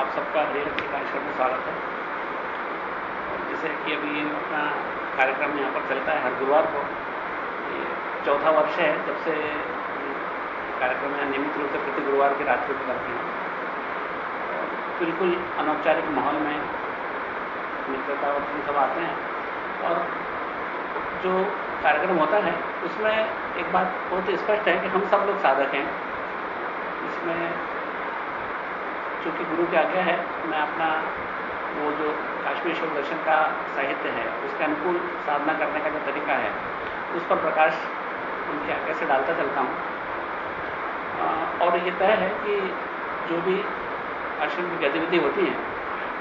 आप सबका के कार्यक्रम में स्वागत है। जैसे कि अभी अपना कार्यक्रम यहाँ पर चलता है, हर गुरुवार को, ये चौथा वर्ष है जब से कार्यक्रम में नियमित रूप से प्रति गुरुवार की रात्रि को करते हैं। बिल्कुल अनौपचारिक माहौल में मित्रता और सब आते हैं। और जो कार्यक्रम होता है, उसमें एक बात बहुत स्पष्ट है कि हम सब लोग साधक हैं। इसमें चूँकि गुरु की आज्ञा है, मैं अपना वो जो काश्मीर शिव दर्शन का साहित्य है, उसके अनुकूल साधना करने का जो तरीका है, उस पर प्रकाश उनकी आज्ञा से डालता चलता हूँ। और ये तय है कि जो भी आश्रम की गतिविधि होती हैं,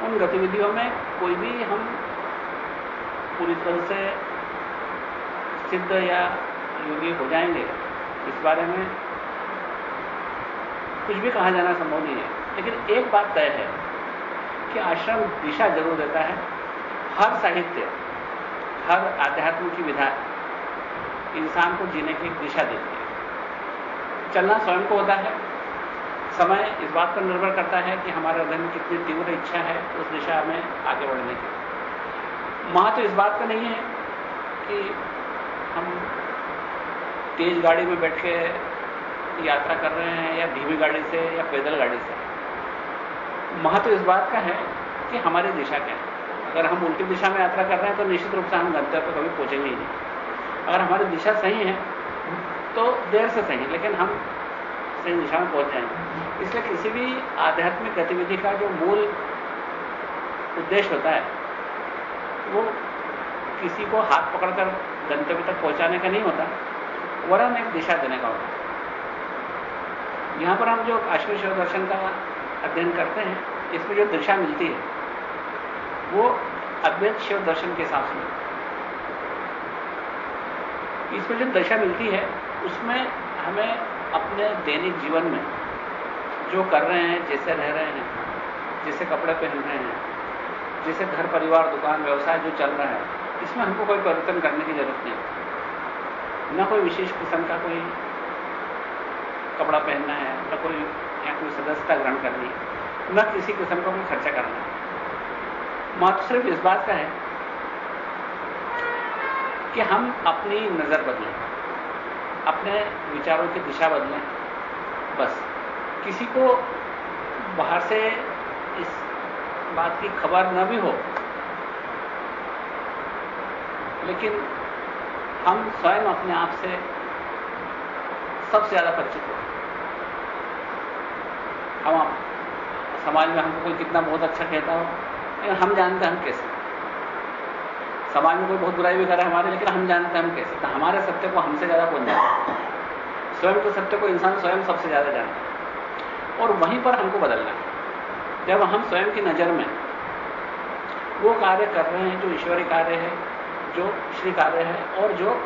उन गतिविधियों में कोई भी हम पूरी तरह से सिद्ध या योगी हो जाएँगे, इस बारे में कुछ भी कहा जाना संभव नहीं है। लेकिन एक बात तय है कि आश्रम दिशा ज़रूर देता है। हर साहित्य, हर आध्यात्म की विधा इंसान को जीने की दिशा देती है। चलना स्वयं को होता है। समय इस बात पर निर्भर करता है कि हमारे हृदय में कितनी तीव्र इच्छा है, उस दिशा में आगे बढ़ने की। वहाँ तो इस बात का नहीं है कि हम तेज गाड़ी में बैठ के यात्रा कर रहे हैं या धीमी गाड़ी से या पैदल गाड़ी से। महत्व इस बात का है कि हमारी दिशा क्या है। अगर हम उल्टी दिशा में यात्रा कर रहे हैं तो निश्चित रूप से हम गंतव्य पर कभी पहुँचेंगे ही नहीं। अगर हमारी दिशा सही है तो देर से सही लेकिन हम सही दिशा में पहुँच जाएँगे। इसलिए किसी भी आध्यात्मिक गतिविधि का जो मूल उद्देश्य होता है, वो किसी को हाथ पकड़कर गंतव्य तक पहुँचाने का नहीं होता, वरन एक दिशा देने का होता है। यहाँ पर हम जो शिव दर्शन का अध्ययन करते हैं, इसमें जो दिशा मिलती है, वो अद्वैत शिव दर्शन के हिसाब से इसमें जो दशा मिलती है, उसमें हमें अपने दैनिक जीवन में जो कर रहे हैं, जैसे रह रहे हैं, जैसे कपड़े पहन रहे हैं, जैसे घर परिवार, दुकान, व्यवसाय जो चल रहा है, इसमें हमको कोई परिवर्तन करने की ज़रूरत नहीं। न कोई विशेष किस्म का कोई कपड़ा पहनना है न कोई या कोई सदस्यता ग्रहण करनी है, न किसी किस्म का कोई खर्चा करना है। मात्र सिर्फ़ इस बात का है कि हम अपनी नज़र बदलें, अपने विचारों की दिशा बदलें, बस। किसी को बाहर से इस बात की खबर न भी हो, लेकिन हम स्वयं अपने आप से सबसे ज़्यादा परिचित हो। हम समाज में हमको कोई कितना बहुत अच्छा कहता हो, लेकिन हम जानते हैं हम कैसे। समाज में कोई बहुत बुराई भी करे हमारे, लेकिन हम जानते हैं हम कैसे। तो हमारे सत्य को हमसे ज़्यादा कौन जानता स्वयं के सत्य को इंसान स्वयं सबसे ज़्यादा जानता है। और वहीं पर हमको बदलना है। जब हम स्वयं की नज़र में वो कार्य कर रहे हैं, जो ईश्वरीय कार्य है, जो श्री कार्य है, और जो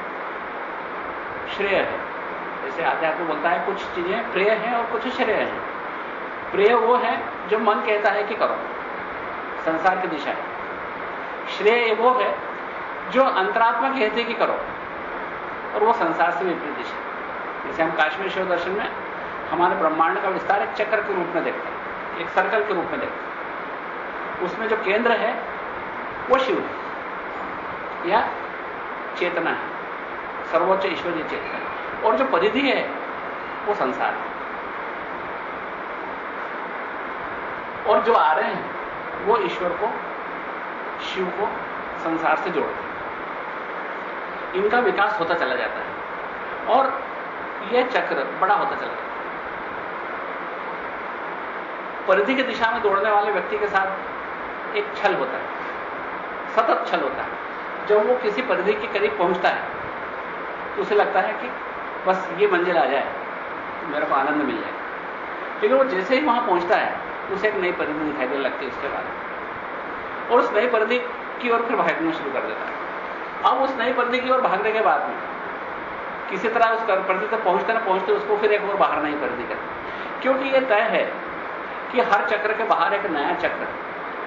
श्रेय है। जैसे आध्यात्म बोलता है, कुछ चीज़ें प्रेय हैं और कुछ श्रेय हैं। प्रिय वो है जो मन कहता है कि करो। संसार की दिशा है। श्रेय वो है जो अंतरात्मा कहते हैं कि करो। और वो संसार से विपरीत दिशा है। जैसे हम काश्मीर शिव दर्शन में हमारे ब्रह्मांड का विस्तार एक चक्र के रूप में देखते हैं, एक सर्कल के रूप में देखते हैं। उसमें जो केंद्र है, वो शिव है। या चेतना है। सर्वोच्च ईश्वरीय चेतना और जो परिधि है, वो संसार है। और जो आ रहे हैं, वो ईश्वर को, शिव को संसार से जोड़ते हैं। इनका विकास होता चला जाता है। और यह चक्र बड़ा होता चला जाता है। परिधि की दिशा में दौड़ने वाले व्यक्ति के साथ एक छल होता है। सतत छल होता है। जब वो किसी परिधि के करीब पहुँचता है तो उसे लगता है कि बस ये मंजिल आ जाए तो मेरे को आनंद मिल जाए। लेकिन वो जैसे ही वहाँ पहुँचता है उसे एक नई परिधि दिखाई देने लगती है उसके बाद और उस नई परिधि की ओर फिर भागना शुरू कर देता है। अब उस नई परिधि की ओर भागने के बाद में किसी तरह उस परिधि तक पहुँचते ना पहुँचते उसको फिर एक और बाहर नई परिधि करते क्योंकि यह तय है कि हर चक्र के बाहर एक नया चक्र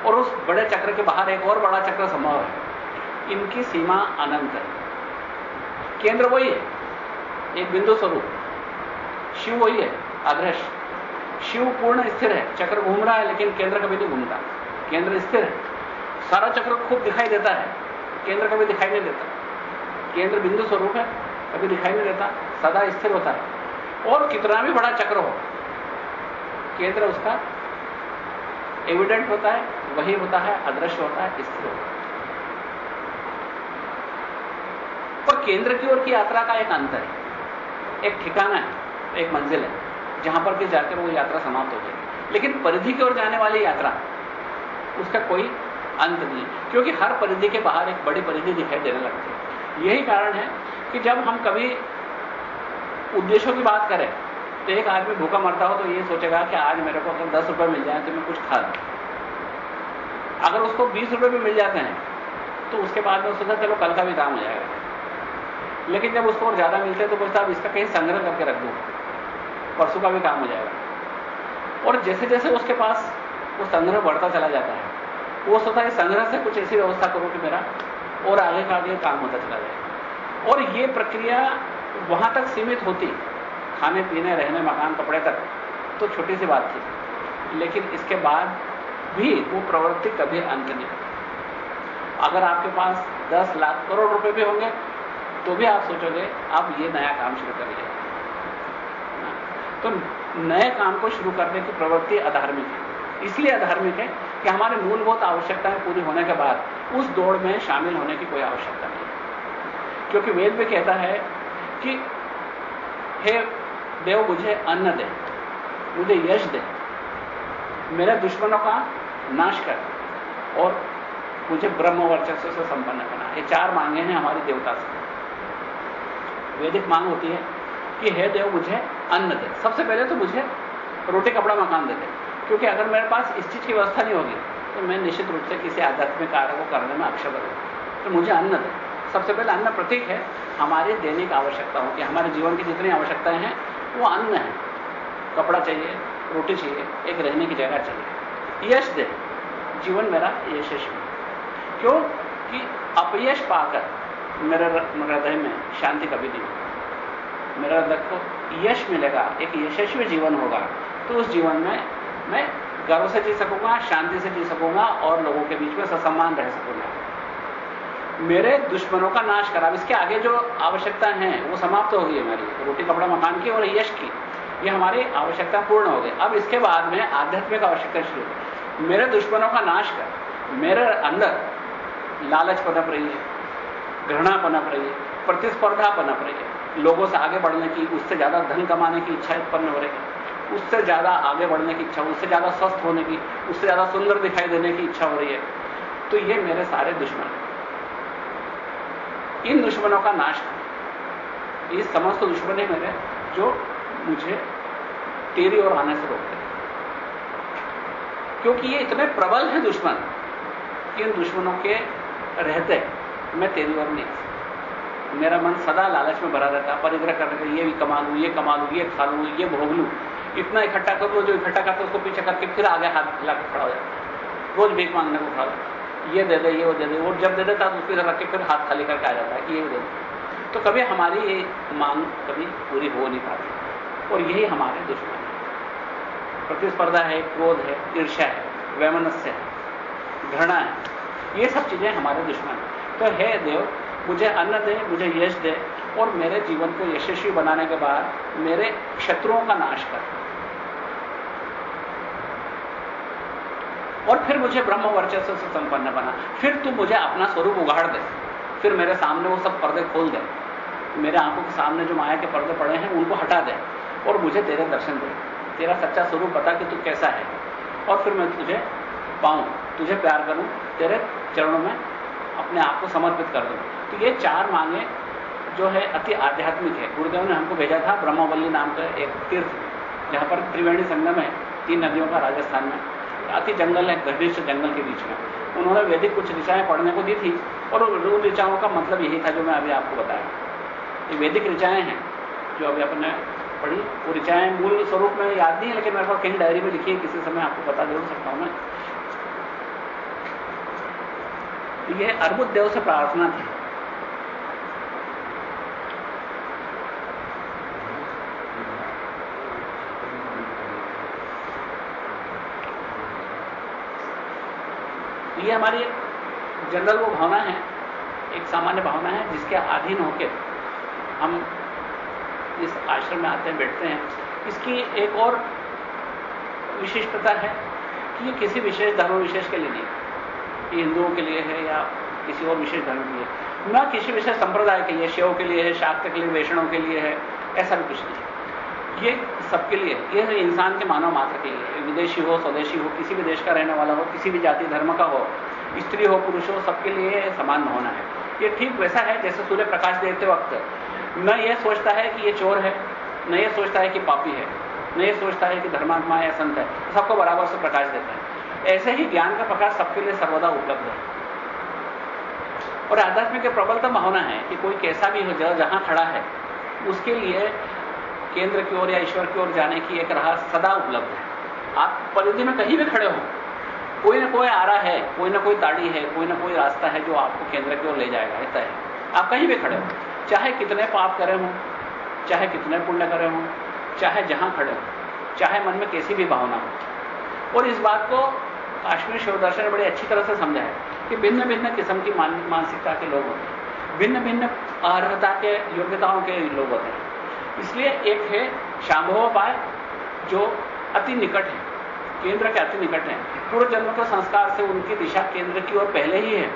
और उस बड़े चक्र के बाहर एक और बड़ा चक्र संभव है। इनकी सीमा अनंत है। केंद्र वही है। एक बिंदु स्वरूप। शिव वही है। आदर्श शिव पूर्ण स्थिर है, चक्र घूम रहा है, लेकिन केंद्र कभी नहीं घूमता। केंद्र स्थिर है। सारा चक्र खूब दिखाई देता है, केंद्र कभी दिखाई नहीं देता। केंद्र बिंदु स्वरूप है, कभी दिखाई नहीं देता, सदा स्थिर होता है। और कितना भी बड़ा चक्र हो, केंद्र उसका एविडेंट होता है, वही होता है, अदृश्य होता है, स्थिर होता है। केंद्र की ओर की यात्रा का एक अंतर है, एक ठिकाना है, एक मंजिल है। जहाँ पर भी जाकर वो यात्रा समाप्त हो जाएगी। लेकिन परिधि की ओर जाने वाली यात्रा, उसका कोई अंत नहीं, क्योंकि हर परिधि के बाहर एक बड़ी परिधि दिखाई देने लगती है। यही कारण है कि जब हम कभी उद्देश्यों की बात करें तो एक आदमी भूखा मरता हो तो ये सोचेगा कि आज मेरे को अगर दस रुपए मिल जाए तो मैं कुछ खा लूँ। अगर उसको बीस रुपए भी मिल जाते हैं तो उसके बाद में सोचा चलो, कल का भी काम हो जाएगा। लेकिन जब उसको और ज़्यादा मिलते हैं तो बोलता अब इसका कहीं संग्रह करके रख दू। परसों का भी काम हो जाएगा। और जैसे जैसे उसके पास वो संग्रह बढ़ता चला जाता है, वो सोचता है संग्रह से कुछ ऐसी व्यवस्था करो कि मेरा और आगे का आगे काम होता चला जाए। और ये प्रक्रिया वहाँ तक सीमित होती, खाने, पीने, रहने, मकान, कपड़े तक तो छोटी सी बात थी। लेकिन इसके बाद भी वो प्रवृत्ति कभी अंत नहीं अगर आपके पास 10 लाख करोड़ रुपए भी होंगे तो भी आप सोचोगे आप ये नया काम शुरू कर लिया तो नए काम को शुरू करने की प्रवृत्ति अधार्मिक है। इसलिए अधार्मिक है कि हमारे मूलभूत आवश्यकताएँ पूरी होने के बाद उस दौड़ में शामिल होने की कोई आवश्यकता नहीं क्योंकि वेद में कहता है कि, हे देव, मुझे अन्न दे, मुझे यश दे, मेरे दुश्मनों का नाश कर और मुझे ब्रह्म वर्चस्व से संपन्न करना ये चार मांगे हैं हमारी देवता से। वैदिक मांग होती है कि हे देव मुझे अन्न दे। सबसे पहले तो मुझे रोटी कपड़ा मकान दे दे। क्योंकि अगर मेरे पास इस चीज़ की व्यवस्था नहीं होगी तो मैं निश्चित रूप से किसी आध्यात्मिक कार्य को करने में अक्षम रहूँगा तो मुझे अन्न दे। सबसे पहले अन्न प्रतीक है। हमारी दैनिक आवश्यकताओं की, हमारे जीवन की जितनी आवश्यकताएँ हैं, वो अन्न है। कपड़ा चाहिए, रोटी चाहिए, एक रहने की जगह चाहिए। यश दे। जीवन मेरा यशस्वी। क्यों? कि अपयश पाकर मेरे हृदय में शांति कभी नहीं मेरे को यश मिलेगा, एक यशस्वी जीवन होगा। तो उस जीवन में मैं गर्व से जी सकूँगा, शांति से जी सकूँगा और लोगों के बीच में ससम्मान रह सकूँगा। मेरे दुश्मनों का नाश करा इसके आगे जो आवश्यकता है, वो समाप्त हो गई हमारी रोटी, कपड़ा मकान की और यश की। ये हमारी आवश्यकता पूर्ण हो गई। अब इसके बाद में आध्यात्मिक आवश्यकता शुरू मेरे दुश्मनों का नाश कर, मेरे अंदर लालच पनप रही है घृणा पनप रही है प्रतिस्पर्धा पनप रही है। लोगों से आगे बढ़ने की, उससे ज़्यादा धन कमाने की इच्छा उत्पन्न हो रही है। उससे ज़्यादा आगे बढ़ने की इच्छा, उससे ज़्यादा स्वस्थ होने की, उससे ज़्यादा सुंदर दिखाई देने की इच्छा हो रही है। तो ये मेरे सारे दुश्मन हैं। इन दुश्मनों का नाश ये समस्त दुश्मन है मेरे, जो मुझे तेरी ओर आने से रोकते क्योंकि ये इतने प्रबल हैं दुश्मन कि इन दुश्मनों के रहते मैं तेरी ओर नहीं। मेरा मन सदा लालच में भरा रहता, परिग्रह करने का ये भी कमा लू, ये कमा लू, ये खा लू, ये भोग लू। इतना इकट्ठा कर लो, जो इकट्ठा करते उसको पीछे करके फिर आगे हाथ हिला खड़ा हो जाता रोज भीख मांगने को खड़ा ये दे दे, ये वो दे दे, और जब दे देता तो उसकी रख के फिर हाथ खाली करके आ जाता है कि ये दे दे। तो कभी हमारी ये मांग कभी पूरी हो नहीं पाती। और यही हमारे दुश्मन है। प्रतिस्पर्धा है, क्रोध है, ईर्ष्या है, वैमनस्य है, घृणा है, ये सब चीज़ें हमारे दुश्मन है। तो हे देव मुझे अन्न दे, मुझे यश दे और मेरे जीवन को यशस्वी बनाने के बाद मेरे शत्रुओं का नाश कर। और फिर मुझे ब्रह्म वर्चस्व से संपन्न बना। फिर तू मुझे अपना स्वरूप उगाड़ दे। फिर मेरे सामने वो सब पर्दे खोल दे। मेरे आँखों के सामने जो माया के पर्दे पड़े हैं, उनको हटा दे और मुझे तेरे दर्शन दे। तेरा सच्चा स्वरूप बता कि तू कैसा है। और फिर मैं तुझे पाऊँ, तुझे प्यार करूँ, तेरे चरणों में अपने आप को समर्पित कर दूँ। तो ये चार मांगे जो है अति आध्यात्मिक है। गुरुदेव ने हमको भेजा था ब्रह्मवल्ली नाम का एक तीर्थ, जहाँ पर त्रिवेणी संगम है, तीन नदियों का राजस्थान में। अति जंगल है घनिष्ठ जंगल के बीच में। उन्होंने वैदिक कुछ ऋचाएँ पढ़ने को दी थी, और उन ऋचाओं का मतलब यही था जो मैं अभी आपको बताया। ये वैदिक ऋचाएँ हैं, जो अभी अपने पढ़ी। वो ऋचाएँ मूल स्वरूप में याद नहीं है लेकिन मेरे पास कहीं डायरी में लिखी है, किसी समय आपको बता ज़रूर सकता हूँ मैं। ये अर्बुद देव से प्रार्थना थी। ये हमारी एक जनरल वो भावना है, एक सामान्य भावना है, जिसके अधीन होकर हम इस आश्रम में आते हैं, बैठते हैं। इसकी एक और विशिष्टता है कि ये किसी विशेष धर्म विशेष के लिए नहीं ये हिंदुओं के लिए है या किसी और विशेष धर्म के लिए न किसी विशेष संप्रदाय के लिए, शिव के लिए है शाक्त के लिए, वैष्णव के लिए है, ऐसा भी कुछ नहीं ये सबके लिए। ये इंसान के मानव मात्र के लिए। विदेशी हो, स्वदेशी हो, किसी भी देश का रहने वाला हो, किसी भी जाति, धर्म का हो, स्त्री हो, पुरुष हो, सबके लिए समान होना है। ये ठीक वैसा है जैसे सूर्य प्रकाश देते वक्त। न ये सोचता है कि ये चोर है, न ये सोचता है कि पापी है, न ये सोचता है कि धर्मात्मा है, संत है। सबको बराबर से प्रकाश देता है। ऐसे ही ज्ञान का प्रकाश सबके लिए सर्वदा उपलब्ध है। और आध्यात्मिक प्रबलतम होना है कि कोई कैसा भी हो जहाँ खड़ा है, उसके लिए केंद्र की ओर या ईश्वर की ओर जाने की एक राह सदा उपलब्ध है। आप परिधि में कहीं भी खड़े हो, कोई ना कोई आरा है, कोई ना कोई ताड़ी है, कोई ना कोई रास्ता है जो आपको केंद्र की ओर ले जाएगा, ऐसा है। आप कहीं भी खड़े हो, चाहे कितने पाप करे हों, चाहे कितने पुण्य करे हों, चाहे जहाँ खड़े हो, चाहे मन में कैसी भी भावना हो। और इस बात को काश्मीर शिव दर्शन ने बड़ी अच्छी तरह से समझा है कि भिन्न भिन्न किस्म की मानसिकता के लोग होते हैं। भिन्न भिन्न अर्हता के योग्यताओं के लोग होते हैं। इसलिए एक है शांभव पाय जो अति निकट है, केंद्र के अति निकट है। पूर्व जन्म के संस्कार से उनकी दिशा केंद्र की ओर पहले ही है,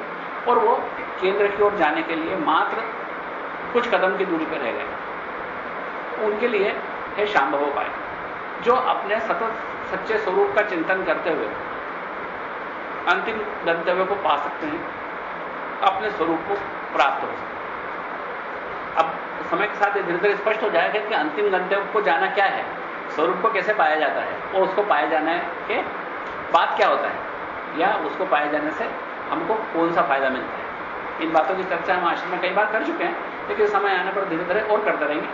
और वो केंद्र की ओर जाने के लिए मात्र कुछ कदम की दूरी पर रह गए। उनके लिए है शांभव पाय जो अपने सतत सच्चे स्वरूप का चिंतन करते हुए, अंतिम गंतव्य को पा सकते हैं, अपने स्वरूप को प्राप्त हो सकते अब समय के साथ धीरे धीरे स्पष्ट हो जाएगा कि अंतिम गंतव्य को जाना क्या है, स्वरूप को कैसे पाया जाता है और उसको पाए जाने के बाद क्या होता है, या उसको पाए जाने से हमको कौन सा फ़ायदा मिलता है। इन बातों की चर्चा हम आश्रम में कई बार कर चुके हैं, लेकिन समय आने पर धीरे धीरे और करते रहेंगे।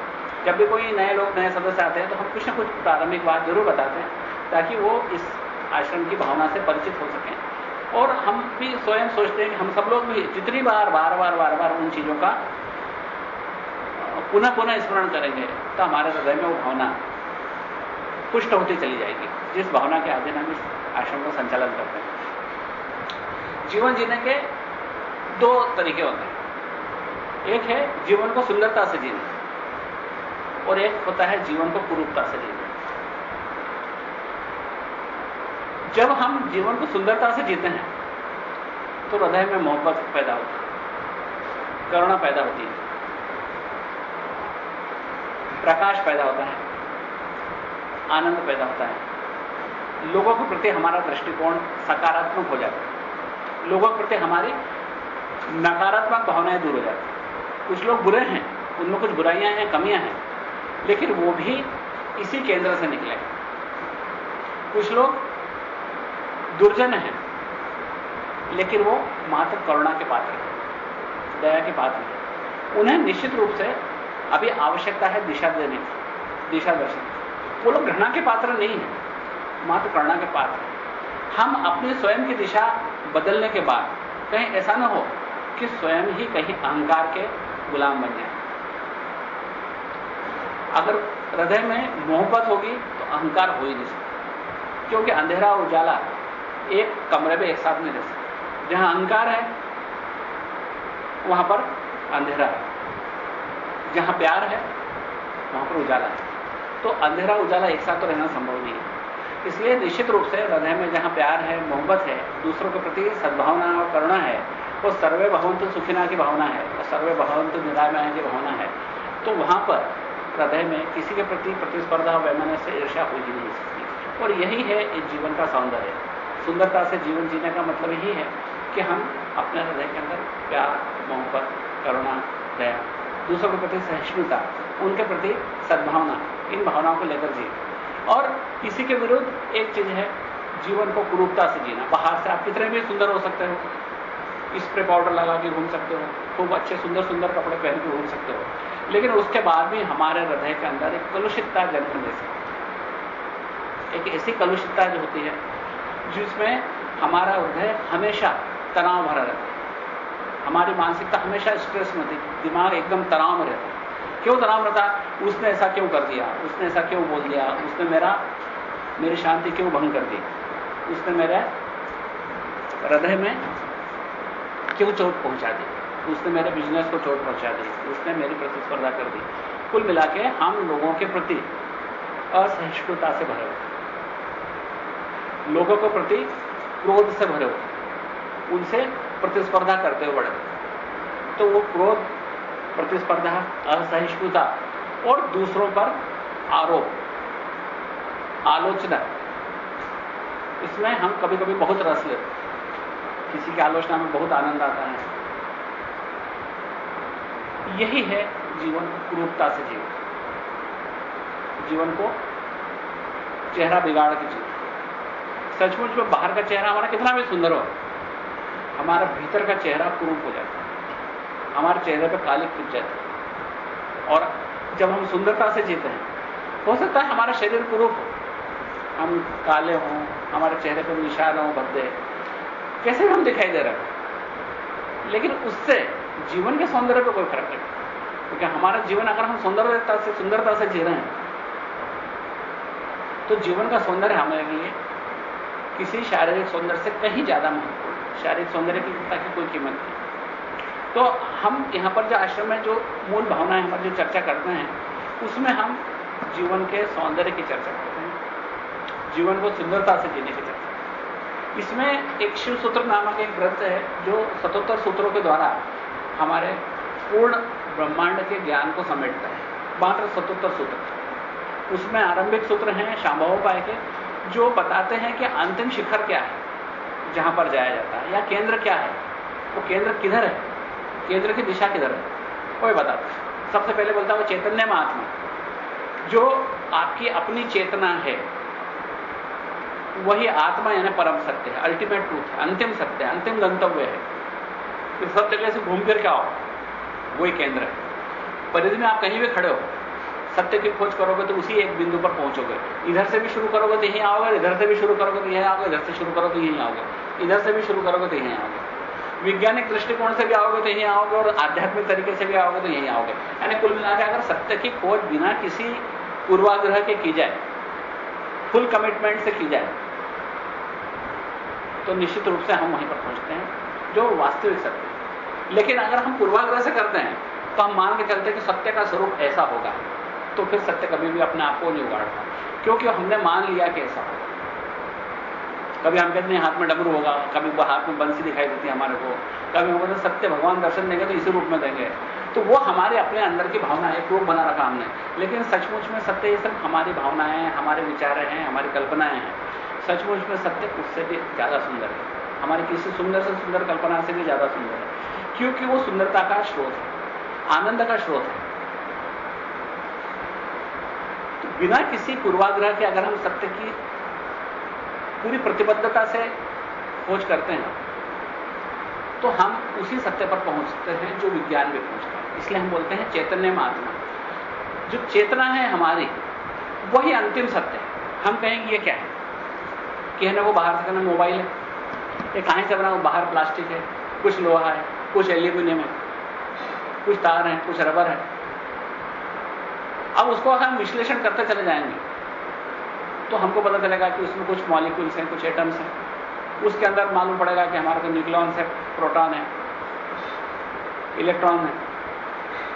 जब भी कोई नए लोग, नए सदस्य आते हैं तो हम कुछ ना कुछ प्रारंभिक बात ज़रूर बताते हैं, ताकि वो इस आश्रम की भावना से परिचित हो सकें। और हम भी स्वयं सोचते हैं कि हम सब लोग भी जितनी बार बार बार बार बार उन चीज़ों का पुनः पुनः स्मरण करेंगे तो हमारे हृदय में वो भावना पुष्ट होती चली जाएगी। जिस भावना के अधीन हम इस आश्रम का संचालन करते हैं। जीवन जीने के दो तरीके होते हैं। एक है जीवन को सुंदरता से जीना, और एक होता है जीवन को कुरूपता से जीना। जब हम जीवन को सुंदरता से जीते हैं तो हृदय में मोहब्बत पैदा होती है, करुणा पैदा होती है। प्रकाश पैदा होता है, आनंद पैदा होता है। लोगों के प्रति हमारा दृष्टिकोण सकारात्मक हो जाता है। लोगों के प्रति हमारी नकारात्मक भावनाएँ दूर हो जाती हैं। कुछ लोग बुरे हैं, उनमें कुछ बुराइयाँ हैं, कमियाँ हैं, लेकिन वो भी इसी केंद्र से निकले कुछ लोग दुर्जन हैं, लेकिन वो मात्र करुणा के पात्र हैं, दया के पात्र हैं। उन्हें निश्चित रूप से अभी आवश्यकता है दिशा देने की, दिशा दर्शन वो लोग घृणा के पात्र नहीं है, मात्र करुणा के पात्र हम अपने स्वयं की दिशा बदलने के बाद, कहीं ऐसा ना हो कि स्वयं ही कहीं अहंकार के गुलाम बन जाए। अगर हृदय में मोहब्बत होगी तो अहंकार हो ही नहीं सकता। क्योंकि अंधेरा और उजाला एक कमरे में एक साथ नहीं रह सकते। जहाँ अहंकार है, वहाँ पर अंधेरा है। जहाँ प्यार है, वहाँ पर उजाला है। तो अंधेरा उजाला एक साथ तो रहना संभव नहीं है। इसलिए निश्चित रूप से हृदय में जहाँ प्यार है, मोहब्बत है, दूसरों के प्रति सद्भावना और करुणा है, वो सर्वे भगवंत सुखिना की भावना है और सर्वे भगवंत निरामय की भावना है। तो वहाँ पर हृदय में किसी के प्रति प्रतिस्पर्धा वैमन से ईर्षा हो ही नहीं। सकती और यही है इस जीवन का सौंदर्य। सुंदरता से जीवन जीने का मतलब यही है कि हम अपने हृदय के अंदर प्यार, मोहब्बत, करुणा, दया दूसरों के प्रति सहिष्णुता उनके प्रति सद्भावना, इन भावनाओं को लेकर जिए और इसी के विरुद्ध एक चीज़ है, जीवन को कुरूपता से जीना। बाहर से आप कितने भी सुंदर हो सकते हो, स्प्रे पाउडर लगा के घूम सकते हो, खूब अच्छे सुंदर सुंदर कपड़े पहन के घूम सकते हो। लेकिन उसके बाद भी हमारे हृदय के अंदर एक कलुषितता जन्म ले सकती एक ऐसी कलुषितता जो होती है, जिसमें हमारा हृदय हमेशा तनाव भरा रहता है। हमारी मानसिकता हमेशा स्ट्रेस में थी। दिमाग एकदम तनाव में रहता क्यों तनाव रहता उसने ऐसा क्यों कर दिया? उसने ऐसा क्यों बोल दिया? उसने मेरा, मेरी शांति क्यों भंग कर दी? उसने मेरे हृदय में क्यों चोट पहुँचा दी? उसने मेरे बिज़नेस को चोट पहुँचा दी? उसने मेरी प्रतिस्पर्धा कर दी? कुल मिला के हम लोगों के प्रति असहिष्णुता से भरे हुए लोगों के प्रति क्रोध से भरे हुए उनसे प्रतिस्पर्धा करते हुए बड़े तो वो क्रोध, प्रतिस्पर्धा, असहिष्णुता और दूसरों पर आरोप, आलोचना। इसमें हम कभी कभी बहुत रस लेते किसी की आलोचना में बहुत आनंद आता है। यही है जीवन क्रूरता से जीवन। जीवन को चेहरा बिगाड़ के जीवन। सचमुच में बाहर का चेहरा हमारा कितना भी सुंदर हो। हमारा भीतर का चेहरा क्रूप हो जाता है। हमारे चेहरे पर काली खिंच जाती है। और जब हम सुंदरता से जीते हैं, हो सकता है हमारा शरीर कुरूप हो। हम काले हों, हमारे चेहरे पर निशान हों भद्दे कैसे हम दिखाई दे रहे हैं? लेकिन उससे जीवन के सौंदर्य पर कोई फ़र्क नहीं। क्योंकि हमारा जीवन, अगर हम सुंदरता से सुंदरता से जी रहे हैं तो जीवन का सौंदर्य हमारे लिए किसी शारीरिक सौंदर्य से कहीं ज़्यादा महत्वपूर्ण शारीरिक सौंदर्य की की कोई कीमत नहीं। तो हम यहाँ पर जो आश्रम में जो मूल भावनाएँ हमारी जो चर्चा करते हैं, उसमें हम जीवन के सौंदर्य की चर्चा करते हैं। जीवन को सुंदरता से जीने की चर्चा इसमें एक शिव सूत्र नामक एक ग्रंथ है, जो सतोत्तर सूत्रों के द्वारा हमारे पूर्ण ब्रह्मांड के ज्ञान को समेटता है। मात्र सतोत्तर सूत्र। उसमें आरंभिक सूत्र हैं, शांभवोपाय के, जो बताते हैं कि अंतिम शिखर क्या है। जहाँ पर जाया जाता है। या केंद्र क्या है? वो केंद्र किधर है? केंद्र की दिशा किधर है? कोई बता सबसे पहले बोलता है चैतन्य महात्मा। जो आपकी अपनी चेतना है, वही आत्मा यानी परम सत्य है अल्टीमेट ट्रूथ है, अंतिम सत्य है, अंतिम गंतव्य है। तो सब जगह से घूम फिर क्या हो वही केंद्र है। परिधि में आप कहीं भी खड़े हो, सत्य की खोज करोगे तो उसी एक बिंदु पर पहुंचोगे। इधर से भी शुरू करोगे तो यहीं आओगे, इधर से भी शुरू करोगे तो यहीं आओगे, इधर से शुरू करोगे तो यहीं आओगे। इधर से भी शुरू करोगे तो यहीं आओगे। वैज्ञानिक दृष्टिकोण से भी आओगे तो यहीं आओगे और आध्यात्मिक तरीके से भी आओगे तो यहीं आओगे। यानी कुल मिलाकर अगर सत्य की खोज बिना किसी पूर्वाग्रह के की जाए फुल कमिटमेंट से की जाए तो निश्चित रूप से हम वहीं पर पहुँचते हैं, जो वास्तविक सत्य लेकिन अगर हम पूर्वाग्रह से करते हैं तो हम मान के चलते हैं कि सत्य का स्वरूप ऐसा होगा तो फिर सत्य कभी भी अपने आप को नहीं उगाड़ता। क्योंकि हमने मान लिया कि ऐसा होगा। कभी हम कहते हैं, हाथ में डमरू होगा। कभी वो हाथ में बंसी दिखाई देती है हमारे को। कभी हम कहते सत्य, भगवान दर्शन देंगे तो इसी रूप में देंगे। तो वो हमारे अपने अंदर की भावना एक रूप बना रखा हमने। लेकिन सचमुच में सत्य ये सब हमारी भावनाएँ हैं, हमारे विचार हैं, हमारी कल्पनाएँ हैं। सचमुच में सत्य उससे भी ज़्यादा सुंदर है। हमारी किसी सुंदर से सुंदर कल्पना से भी ज़्यादा सुंदर है। क्योंकि वो सुंदरता का स्रोत है, आनंद का स्रोत है। तो बिना किसी पूर्वाग्रह के अगर हम सत्य की पूरी प्रतिबद्धता से खोज करते हैं। तो हम उसी सत्य पर पहुँचते हैं जो विज्ञान में पहुँचता है। इसलिए हम बोलते हैं चैतन्य महात्मा जो चेतना है हमारी, वही अंतिम सत्य है। हम कहेंगे ये क्या है? कहने वो बाहर से कहना, मोबाइल है। ये कहाँ से बना? वो बाहर प्लास्टिक है, कुछ लोहा है, कुछ एल्यूमिनियम है, कुछ तार है, कुछ रबर है। अब उसको अगर हम विश्लेषण करते चले जाएँगे। तो हमको पता चलेगा कि उसमें कुछ मॉलिक्यूल्स हैं, कुछ एटम्स हैं। उसके अंदर मालूम पड़ेगा कि हमारे को न्यूक्लॉन्स है प्रोटॉन है इलेक्ट्रॉन है।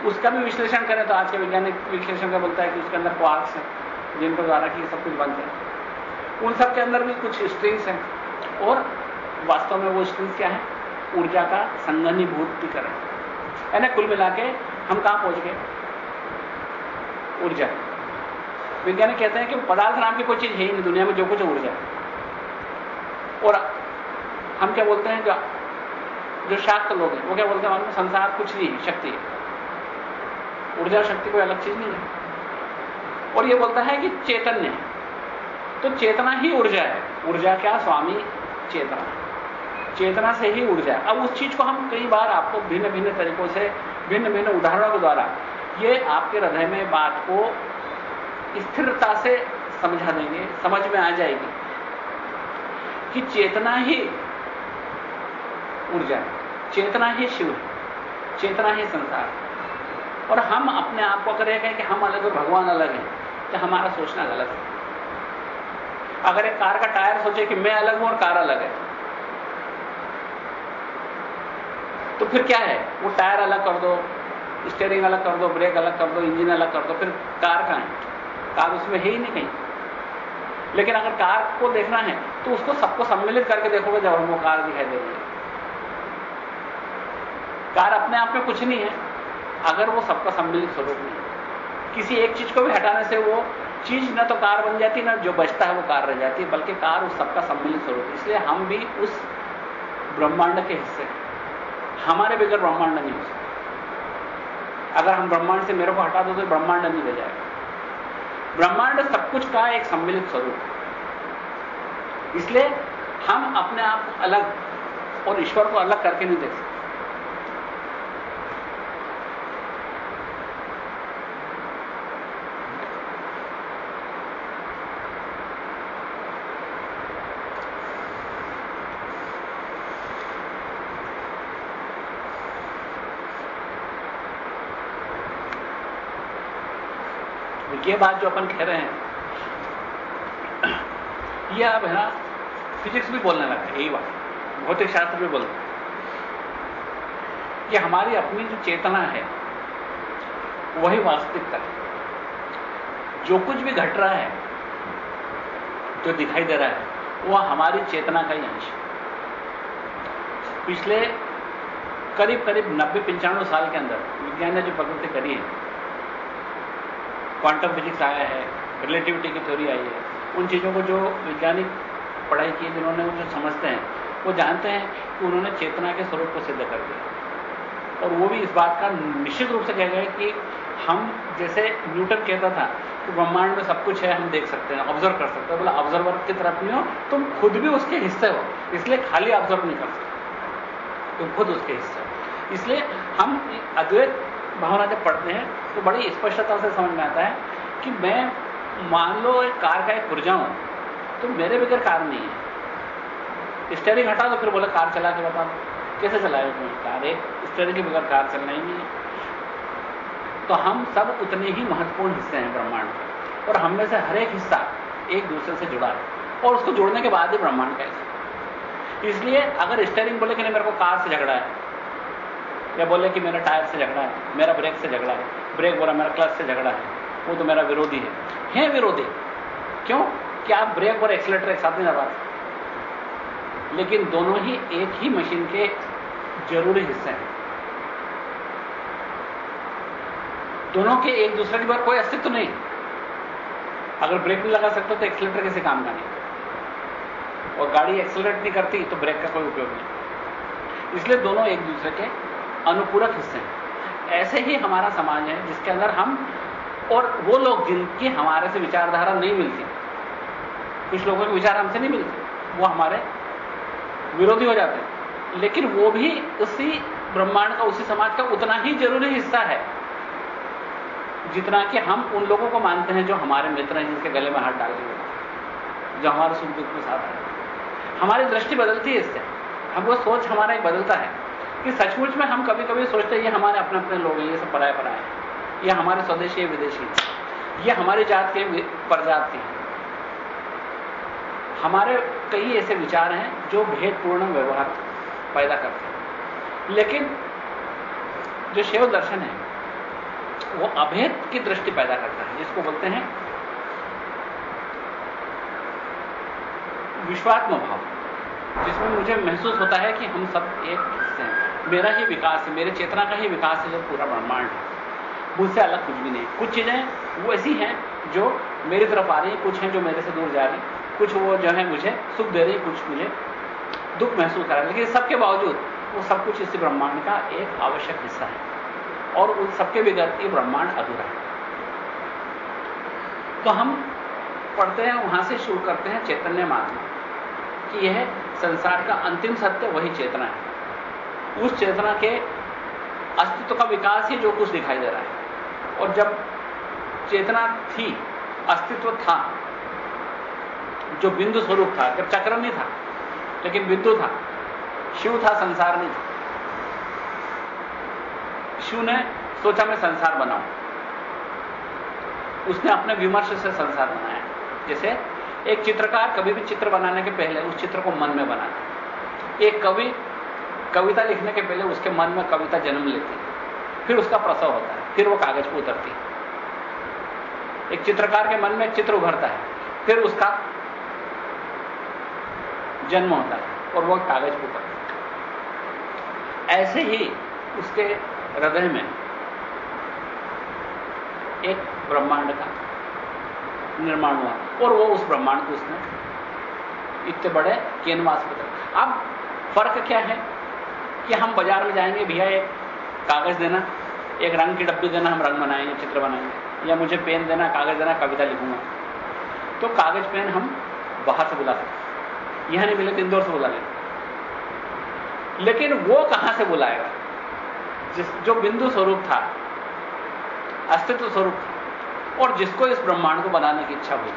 उसका भी विश्लेषण करें तो आज के वैज्ञानिक विश्लेषण का बोलता है कि उसके अंदर क्वार्क्स है, जिनके द्वारा कि सब कुछ बनते हैं। उन सब के अंदर भी कुछ स्ट्रिंग्स हैं और वास्तव में वो स्ट्रिंग्स क्या है? ऊर्जा का संगनीभूतिकरण यानी कुल मिला के हम कहाँ पहुँच गए? ऊर्जा। वैज्ञानिक कहते हैं कि पदार्थ नाम की कोई चीज़ है ही नहीं, दुनिया में जो कुछ ऊर्जा और हम क्या बोलते हैं जो जो शास्त्र लोग हैं, वो क्या बोलते हैं संसार कुछ नहीं है, शक्ति है। ऊर्जा शक्ति कोई अलग चीज़ नहीं है। और ये बोलता है कि चैतन्य है। तो चेतना ही ऊर्जा है। ऊर्जा क्या? स्वामी चेतना। चेतना से ही ऊर्जा है। अब उस चीज़ को हम कई बार आपको भिन्न भिन्न तरीकों से भिन्न भिन्न उदाहरणों के द्वारा, ये आपके हृदय में बात को स्थिरता से समझा देंगे समझ में आ जाएगी कि चेतना ही ऊर्जा है, चेतना ही शिव है, चेतना ही संसार है। और हम अपने आप को अगर कहें कि हम अलग और भगवान अलग हैं तो हमारा सोचना गलत है। अगर एक कार का टायर सोचे कि मैं अलग हूँ और कार अलग है तो फिर क्या है? वो टायर अलग कर दो स्टेयरिंग अलग कर दो ब्रेक अलग कर दो इंजन अलग कर दो, फिर कार कहाँ है? कार उसमें है ही नहीं कहीं। लेकिन अगर कार को देखना है तो उसको सबको सम्मिलित करके देखोगे जब हमको कार दिखाई दे कार अपने आप में कुछ नहीं है, अगर वो सबका सम्मिलित स्वरूप नहीं है। किसी एक चीज़ को भी हटाने से वो चीज़ ना तो कार बन जाती, ना जो बचता है वो कार रह जाती है बल्कि कार उस सबका सम्मिलित स्वरूप इसलिए हम भी उस ब्रह्मांड के हिस्से हैं। हमारे बगैर ब्रह्मांड नहीं हो सकता। अगर हम ब्रह्मांड से मेरे को हटा दो तो ब्रह्मांड नहीं रह जाएगा। ब्रह्मांड सब कुछ का एक सम्मिलित स्वरूप। इसलिए हम अपने आप को अलग और ईश्वर को अलग करके नहीं देख सकते। ये बात जो अपन कह रहे हैं। ये अब है ना फिजिक्स भी बोलने लगा है यही बात। भौतिक शास्त्र भी बोलते हैं। कि हमारी अपनी जो चेतना है, वही वास्तविकता है। जो कुछ भी घट रहा है, जो दिखाई दे रहा है, वह हमारी चेतना का ही अंश है। पिछले करीब करीब नब्बे पंचानवे साल के अंदर, विज्ञान ने जो प्रकृति करी है क्वांटम फिजिक्स आया है रिलेटिविटी की थ्योरी आई है, उन चीज़ों को जो वैज्ञानिक पढ़ाई की जिन्होंने जो समझते हैं, वो जानते हैं कि उन्होंने चेतना के स्वरूप को सिद्ध कर दिया। और वो भी इस बात का निश्चित रूप से कह गए कि हम जैसे न्यूटन कहता था कि ब्रह्मांड में सब कुछ है, हम देख सकते हैं ऑब्ज़र्व कर सकते हैं। बोला ऑब्जर्वर की तरफ़ नहीं हो, तुम खुद भी उसके हिस्से हो, इसलिए खाली ऑब्ज़र्व नहीं कर सकते। तुम खुद उसके हिस्से हो। इसलिए हम अद्वैत भावना जब पढ़ते हैं तो बड़ी स्पष्टता से समझ में आता है कि मैं, मान लो एक कार का एक पुर्जा हूँ तो मेरे बगैर कार नहीं है। स्टेयरिंग हटा दो, फिर बोले कार चला के बता दो कैसे चलाए तुम कार? एक स्टेयरिंग के बगैर कार चलना ही नहीं है। तो हम सब उतने ही महत्वपूर्ण हिस्से हैं ब्रह्मांड के, और हम में से हर एक हिस्सा एक दूसरे से जुड़ा है, और उसको जोड़ने के बाद ही ब्रह्मांड का हिस्सा। इसलिए अगर स्टेयरिंग बोले कि नहीं, मेरे को कार से झगड़ा है या बोले कि मेरा टायर से झगड़ा है, मेरा ब्रेक से झगड़ा है, ब्रेक बोला मेरा क्लच से झगड़ा है, वो तो मेरा विरोधी है। है विरोधी? क्यों? कि आप ब्रेक और एक्सीटर एक साथ नहीं दबा लेकिन दोनों ही एक ही मशीन के ज़रूरी हिस्से हैं। दोनों के एक दूसरे के बाद कोई अस्तित्व नहीं। अगर ब्रेक नहीं लगा सकते तो एक्सीटर किसी काम का नहीं और गाड़ी एक्सीलरेट नहीं करती तो ब्रेक का कोई उपयोग नहीं। इसलिए दोनों एक दूसरे के अनुपूरक हिस्से। हैं ऐसे ही हमारा समाज है, जिसके अंदर हम और वो लोग जिनकी हमारे से विचारधारा नहीं मिलती, कुछ लोगों के विचार हमसे नहीं मिलते, वो हमारे विरोधी हो जाते हैं। लेकिन वो भी उसी ब्रह्मांड का, उसी समाज का उतना ही ज़रूरी हिस्सा है, जितना कि हम उन लोगों को मानते हैं जो हमारे मित्र हैं, जिनके गले में हाथ डाल के जो हमारे सुख दुख के साथ है। हमारी दृष्टि बदलती है इससे। हमको सोच हमारा एक बदलता है। कि सचमुच में हम कभी कभी सोचते हैं, ये हमारे अपने अपने लोग हैं, ये सब पराए पराए हैं। ये हमारे स्वदेशी विदेशी हैं। ये हमारी जात के प्रजात के हैं। हमारे कई ऐसे विचार हैं, जो भेदपूर्ण व्यवहार पैदा करते हैं। लेकिन जो शिव दर्शन है, वो अभेद की दृष्टि पैदा करता है, जिसको बोलते हैं विश्वात्म भाव जिसमें मुझे महसूस होता है कि हम सब एक हिस्से हैं। मेरा ही विकास है, मेरे चेतना का ही विकास है, पूरा ब्रह्मांड है। मुझसे अलग कुछ भी नहीं कुछ चीज़ें वो ऐसी हैं जो मेरी तरफ़ आ रही कुछ हैं जो मेरे से दूर जा रही कुछ वो जो है मुझे सुख दे रही कुछ मुझे दुख महसूस करा लेकिन सबके बावजूद वो सब कुछ इस ब्रह्मांड का एक आवश्यक हिस्सा है। और उन सबके बगैर ये ब्रह्मांड अधूरा है। तो हम पढ़ते हैं, वहाँ से शुरू करते हैं चैतन्य महात्मा कि यह संसार का अंतिम सत्य, वही चेतना है। उस चेतना के अस्तित्व का विकास ही जो कुछ दिखाई दे रहा है। और जब चेतना थी, अस्तित्व था, जो बिंदु स्वरूप था, जब चक्र नहीं था, लेकिन बिंदु था, शिव था, संसार नहीं था। शिव ने सोचा, मैं संसार बनाऊँ। उसने अपने विमर्श से संसार बनाया। जैसे एक चित्रकार कभी भी चित्र बनाने के पहले उस चित्र को मन में बनाता एक कवि कविता लिखने के पहले उसके मन में कविता जन्म लेती है। फिर उसका प्रसव होता है, फिर वो कागज़ पर उतरती है। एक चित्रकार के मन में चित्र उभरता है, फिर उसका जन्म होता है और वो कागज़ पर उतरता है। ऐसे ही उसके हृदय में एक ब्रह्मांड का निर्माण हुआ और वो उस ब्रह्मांड को उसने इतने बड़े कैनवास पर अब फ़र्क क्या है? कि हम बाज़ार में जाएँगे, भैया, एक कागज़ देना, एक रंग की डब्बी देना, हम रंग बनाएँगे, चित्र बनाएँगे, या मुझे पेन देना, कागज़ देना, कविता लिखूँगा। तो कागज़, पेन हम बाहर से बुला सकते यहाँ नहीं मिले तो इंदौर से बुला लेकिन वो कहाँ से बुलाएगा? जिस, जो बिंदु स्वरूप था, अस्तित्व स्वरूप था, और जिसको इस ब्रह्मांड को बनाने की इच्छा हुई।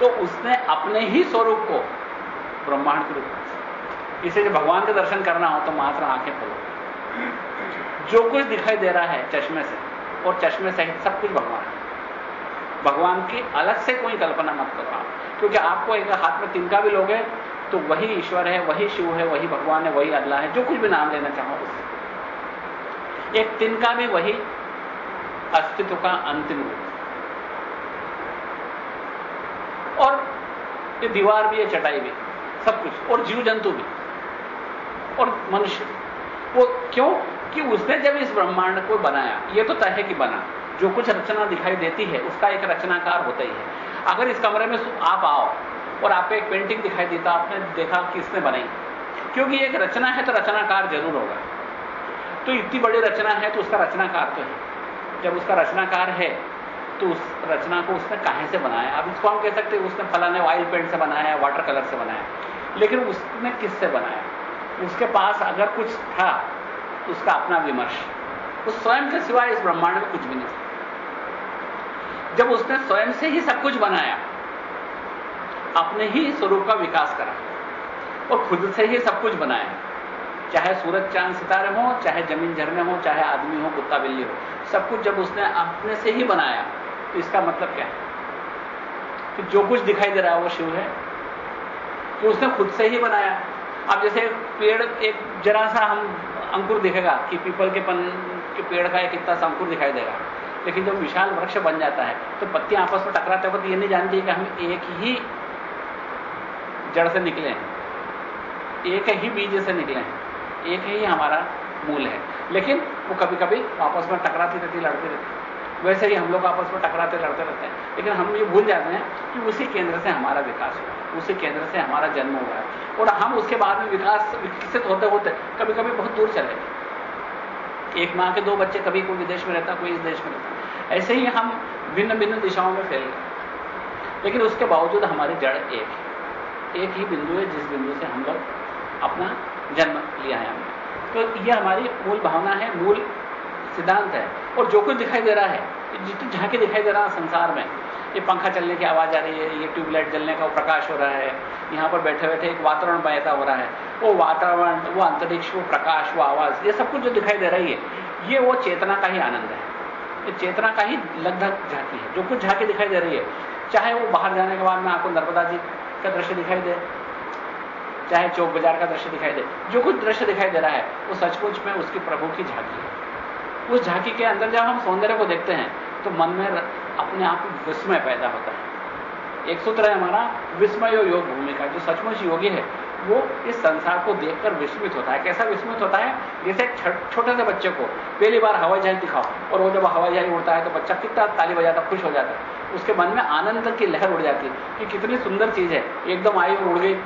तो उसने अपने ही स्वरूप को ब्रह्मांड के रूप में इसे जब भगवान के दर्शन करना हो तो मात्र आँखें खोलो। जो कुछ दिखाई दे रहा है चश्मे से, और चश्मे सहित सब कुछ भगवान है। भगवान की अलग से कोई कल्पना मत करो आप, क्योंकि आपको एक हाथ में तिनका भी लोगे तो वही ईश्वर है, वही शिव है, वही भगवान है, वही अल्लाह है, जो कुछ भी नाम लेना चाहो उससे एक तिनका भी वही अस्तित्व का अंतिम रूप। और ये दीवार भी है, चटाई भी, सब कुछ, और जीव जंतु भी। और मनुष्य। वो क्यों? कि उसने जब इस ब्रह्मांड को बनाया, ये तो तय है कि बना। जो कुछ रचना दिखाई देती है, उसका एक रचनाकार होता ही है। अगर इस कमरे में आप आओ, और आपको एक पेंटिंग दिखाई देता, आपने देखा कि इसने बनाई। क्योंकि एक रचना है तो रचनाकार ज़रूर होगा। तो इतनी बड़ी रचना है तो उसका रचनाकार तो है। जब उसका रचनाकार है तो उस रचना को उसने कहाँ से बनाया? अब इसको हम कह सकते हैं, उसने फलाने ऑयल पेंट से बनाया वाटर कलर से बनाया। लेकिन उसने किससे बनाया? उसके पास अगर कुछ था तो उसका अपना विमर्श। उस स्वयं के सिवाय इस ब्रह्मांड में कुछ भी नहीं था। जब उसने स्वयं से ही सब कुछ बनाया, अपने ही स्वरूप का विकास करा और खुद से ही सब कुछ बनाया, चाहे सूरज, चाँद, सितारे हो, चाहे ज़मीन झरने हो, चाहे आदमी हो, कुत्ता, बिल्ली हो, सब कुछ जब उसने अपने से ही बनाया तो इसका मतलब क्या है? कि जो कुछ दिखाई दे रहा है, वो शिव है। कि उसने खुद से ही बनाया अब जैसे पेड़ एक जरा सा हम अंकुर दिखेगा कि पीपल के पन, के पेड़ का एक इतना सा अंकुर दिखाई देगा। लेकिन जब विशाल वृक्ष बन जाता है तो पत्तियाँ आपस में टकराते वक्त ये नहीं जानती कि हम एक ही जड़ से निकले हैं। एक ही बीज से निकले हैं। एक ही हमारा मूल है। लेकिन वो कभी कभी आपस में टकराती रहती, लड़ती रहती। वैसे ही हम लोग आपस में टकराते, लड़ते रहते हैं। लेकिन हम ये भूल जाते हैं कि उसी केंद्र से हमारा विकास हुआ। उसी केंद्र से हमारा जन्म हुआ है। और हम उसके बाद में विकास विकसित होते होते कभी कभी बहुत दूर चले एक माँ के दो बच्चे कभी कोई विदेश में रहता, कोई इस देश में रहता। ऐसे ही हम भिन्न भिन्न दिशाओं में फैल गए। लेकिन उसके बावजूद हमारी जड़ एक है। एक ही बिंदु है, जिस बिंदु से हम लोग अपना जन्म लिया है। हमने तो यह हमारी मूल भावना है, मूल सिद्धांत है। और जो कुछ दिखाई दे रहा है, जितनी झांकी दिखाई दे रहा है संसार में ये पंखा चलने की आवाज़ आ रही है, ये ट्यूबलाइट जलने का प्रकाश हो रहा है, यहाँ पर बैठे बैठे एक वातावरण पैदा हो रहा है, वो वातावरण, वो अंतरिक्ष, वो प्रकाश, वो आवाज़, ये सब कुछ जो दिखाई दे रही है, ये वो चेतना का ही आनंद है। ये चेतना का ही लगभग झांकी है, जो कुछ झांकी दिखाई दे रही है, चाहे वो बाहर जाने के बाद में आपको नर्मदा जी का दृश्य दिखाई दे, चाहे चौक बाज़ार का दृश्य दिखाई दे, जो कुछ दृश्य दिखाई दे रहा है, वो सचमुच में उसकी प्रभु की झांकी है। उस झांकी के अंदर जब हम सौंदर्य को देखते हैं तो मन में अपने आप विस्मय पैदा होता है। एक सूत्र है हमारा, विस्मय योग भूमिका, जो सचमुच योगी है, वो इस संसार को देखकर विस्मित होता है। कैसा विस्मित होता है? जैसे छोटे से बच्चे को पहली बार हवाई जहाज़ दिखाओ, और वो जब हवाई जहाज़ उड़ता है तो बच्चा कितना ताली बजाता, खुश हो जाता है। उसके मन में आनंद की लहर उड़ जाती है कि कितनी सुंदर चीज़ है। एकदम आई उड़ गई,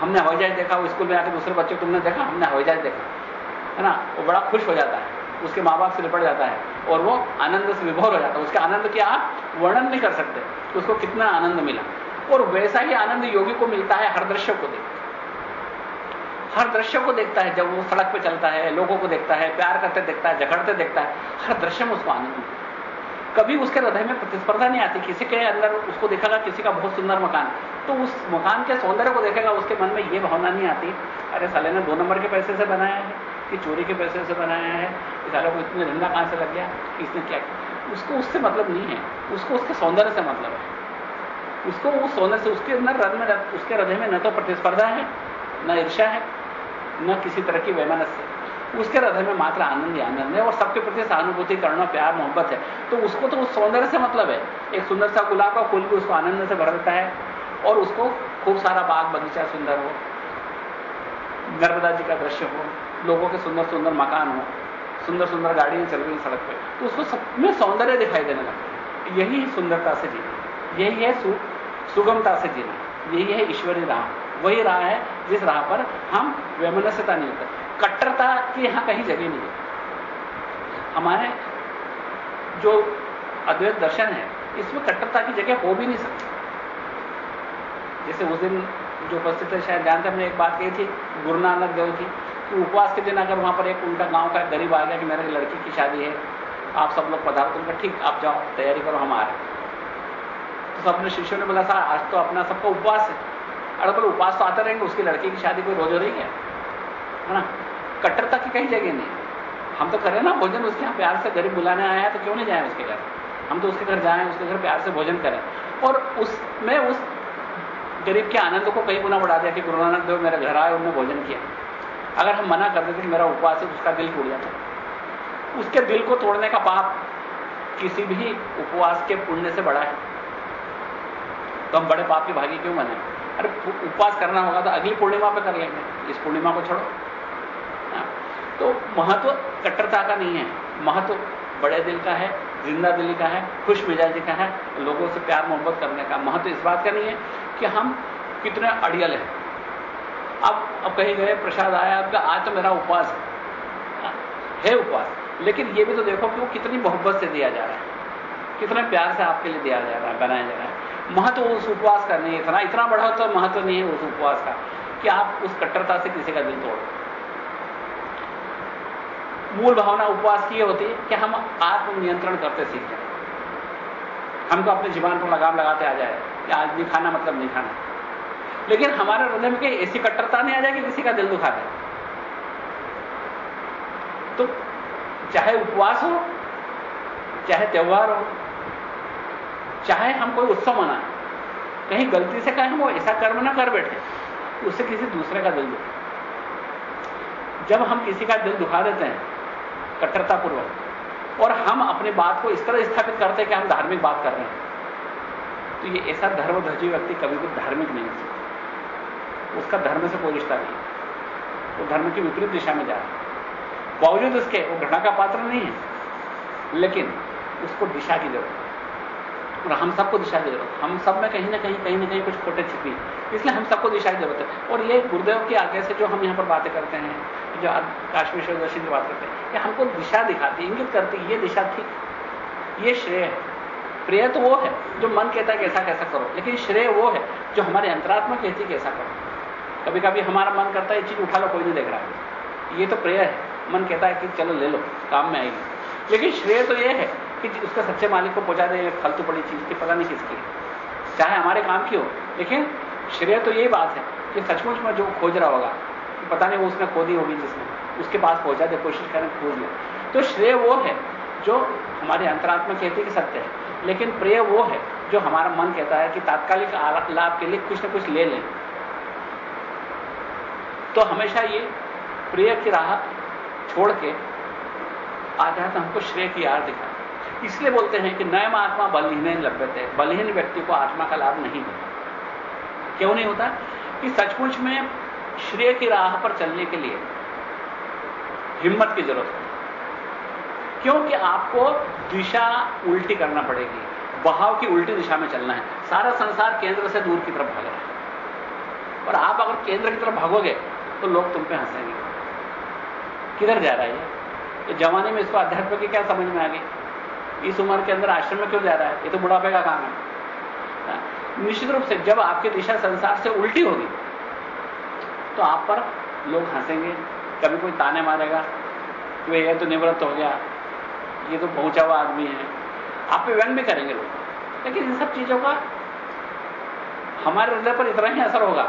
हमने हवाई जहाज़ देखा स्कूल में आकर दूसरे बच्चे तुमने देखा, हमने हवाई जहाज़ देखा, है ना? वो बड़ा खुश हो जाता है। उसके माँ बाप से लिपट जाता है और वो आनंद से विभोर हो जाता है। उसके आनंद के आप वर्णन नहीं कर सकते। कि उसको कितना आनंद मिला। और वैसा ही आनंद योगी को मिलता है हर दृश्य को देख। हर दृश्य को देखता है, जब वो सड़क पर चलता है, लोगों को देखता है, प्यार करते देखता है, झगड़ते देखता है, हर दृश्य में उसको आनंद मिलता है। कभी उसके हृदय में प्रतिस्पर्धा नहीं आती, किसी के अंदर उसको देखेगा, किसी का बहुत सुंदर मकान। तो उस मकान के सौंदर्य को देखेगा, उसके मन में यह भावना नहीं आती, अरे साले ने दो नंबर के पैसे से बनाया है। कि चोरी के पैसे से बनाया है साले को इतने धंधा कहाँ से लग गया इसने क्या किया? उसको उससे मतलब नहीं है। उसको उसके सौंदर्य से मतलब है। उसको उस सौंदर्य से, उसके अंदर हृदय में, उसके हृदय में न तो प्रतिस्पर्धा है, न ईर्षा है, न किसी तरह की वैमनस्य उसके हृदय में मात्र आनंद ही आनंद है, और सबके प्रति सहानुभूति करना प्यार, मोहब्बत है। तो उसको तो उस सौंदर्य से मतलब है। एक सुंदर सा गुलाब का फूल भी उसको आनंद से भर देता है, और उसको खूब सारा बाग बगीचा सुंदर हो, नर्मदा जी का दृश्य हो। लोगों के सुंदर सुंदर मकान हो सुंदर सुंदर गाड़ियाँ चल रही सड़क पे तो उसको सब में सौंदर्य दिखाई देने लगता है यही सुंदरता से जीना। यही है सु, सुगमता से जीना। यही है ईश्वरी राह। वही राह है जिस राह पर हम वैमनस्यता नहीं होते कट्टरता की यहाँ कहीं जगह नहीं है। हमारे जो अद्वैत दर्शन है इसमें कट्टरता की जगह हो भी नहीं सकती। जैसे उस दिन जो उपस्थित है शायद जानते हमने एक बात कही थी गुरु नानक देव की कि उपवास के दिन अगर वहाँ पर एक उनका गाँव का गरीब आ गया कि मेरे लड़की की शादी है, आप सब लोग पधारो तो उनका ठीक, आप जाओ, तैयारी करो, हम आ रहे तो सब अपने शिष्यों ने बोला, सर, आज तो अपना सबका उपवास है। अरे बोले, उपवास तो आते रहेंगे, उसकी लड़की की शादी कोई रोज हो रही है? है ना? कट्टरता की कहीं जगह नहीं हम तो करें ना भोजन, उसके यहाँ प्यार से गरीब बुलाने आया है तो क्यों नहीं जाए उसके घर? हम तो उसके घर जाएँ, उसके घर प्यार से भोजन करें। और उसमें उस गरीब के आनंद को कई गुना बढ़ा दिया कि गुरु नानक देव मेरे घर आए उन्होंने भोजन किया। अगर हम मना कर देते मेरा उपवास है तो उसका दिल टूट जाता। उसके दिल को तोड़ने का पाप किसी भी उपवास के पुण्य से बड़ा है। तो हम बड़े पाप के भागी क्यों बने? अरे, उपवास करना होगा तो अगली पूर्णिमा पे कर लेंगे। इस पूर्णिमा को छोड़ो। तो महत्व कट्टरता का नहीं है। महत्व बड़े दिल का है, ज़िंदा दिली का है, खुश मिजाजी का है, लोगों से प्यार मोहब्बत करने का। महत्व इस बात का नहीं है कि हम कितने अड़ियल हैं। अब अब कहीं गए प्रसाद आया आपका आज तो मेरा उपवास है। हाँ, उपवास। लेकिन ये भी तो देखो कि वो कितनी मोहब्बत से दिया जा रहा है। कितने प्यार से आपके लिए दिया जा रहा है बनाया जा रहा है। महत्व उस उपवास का नहीं इतना इतना बढ़ा तो महत्व नहीं है उस उपवास का कि आप उस कट्टरता से किसी का दिल तोड़ मूल भावना उपवास की होती है कि हम आत्म नियंत्रण करते सीख जाए। हमको अपने जीवन पर लगाम लगाते आ जाए कि आज नहीं खाना मतलब नहीं खाना। लेकिन हमारे हृदय में ऐसी कट्टरता नहीं आ जाए कि किसी का दिल दुखा दे? तो चाहे उपवास हो, चाहे त्यौहार हो, चाहे हम कोई उत्सव मनाएँ, कहीं गलती से कहें वो ऐसा कर्म ना कर बैठे, उससे किसी दूसरे का दिल दुखे। जब हम किसी का दिल दुखा देते हैं, कट्टरतापूर्वक, और हम अपनी बात को इस तरह स्थापित करते हैं कि हम धार्मिक बात कर रहे हैं तो ये ऐसा धर्मध्वजी व्यक्ति कभी भी धार्मिक नहीं हो सकता। उसका धर्म से कोई रिश्ता नहीं। वो धर्म की विपरीत दिशा में जा रहा है। बावजूद उसके, वो घृणा का पात्र नहीं है। लेकिन उसको दिशा की ज़रूरत है। और हम सबको दिशा की ज़रूरत हम सब में कहीं ना कहीं कहीं ना कहीं कुछ खोटे छिपी इसलिए हम सबको दिशा की ज़रूरत है। और ये गुरुदेव की आज्ञा से जो हम यहाँ पर बातें करते हैं, जो काश्मीर दर्शन की बात करते हैं, ये हमको दिशा दिखाती, इंगित करती, ये दिशा ठीक ये श्रेय है। प्रेय तो वो है, जो मन कहता है कि ऐसा कैसा करो। लेकिन श्रेय वो है, जो हमारे अंतरात्मा कहती है कि ऐसा करो। कभी कभी हमारा मन करता है, ये चीज़ उठा लो, कोई नहीं देख रहा है। ये तो प्रिय है। मन कहता है कि चलो ले लो, काम में आएगी। लेकिन श्रेय तो ये है कि उसका सच्चे मालिक को पहुँचा दे फालतू पड़ी चीज़ की, पता नहीं किसकी। चाहे हमारे काम की हो, लेकिन श्रेय तो यही बात है कि सचमुच में जो खोज रहा होगा, पता नहीं वो उसने खोदी होगी जिसने, उसके पास पहुँचा दे, कोशिश करें खोज ले। तो श्रेय वो है जो हमारे अंतरात्मा कहती कि सत्य है, लेकिन प्रिय वो है जो हमारा मन कहता है कि तात्कालिक लाभ के लिए कुछ ना कुछ ले लें। तो हमेशा ये प्रिय की राह छोड़ के आध्यात्म हमको श्रेय की आर दिखा। इसलिए बोलते हैं कि नयम आत्मा बलहीन लभ्यते बलहीन व्यक्ति को आत्मा का लाभ नहीं होता क्यों नहीं होता? कि सचमुच में श्रेय की राह पर चलने के लिए हिम्मत की ज़रूरत है। क्योंकि आपको दिशा उल्टी करना पड़ेगी। बहाव की उल्टी दिशा में चलना है। सारा संसार केंद्र से दूर की तरफ़ भाग रहा है। और आप अगर केंद्र की तरफ़ भागोगे तो लोग तुम पे हंसेंगे। किधर जा रहा है ये? जवानी में इसको अध्यात्म की क्या समझ में आ गई? इस उम्र के अंदर आश्रम में क्यों जा रहा है? ये तो बुढ़ापे का काम है। हाँ, निश्चित रूप से जब आपकी दिशा संसार से उल्टी होगी तो आप पर लोग हंसेंगे। कभी कोई ताने मारेगा कि ये तो निवृत्त हो गया ये तो पहुँचा हुआ आदमी है। आप पे व्यंग भी करेंगे लोग। लेकिन इन सब चीज़ों का हमारे हृदय पर इतना ही असर होगा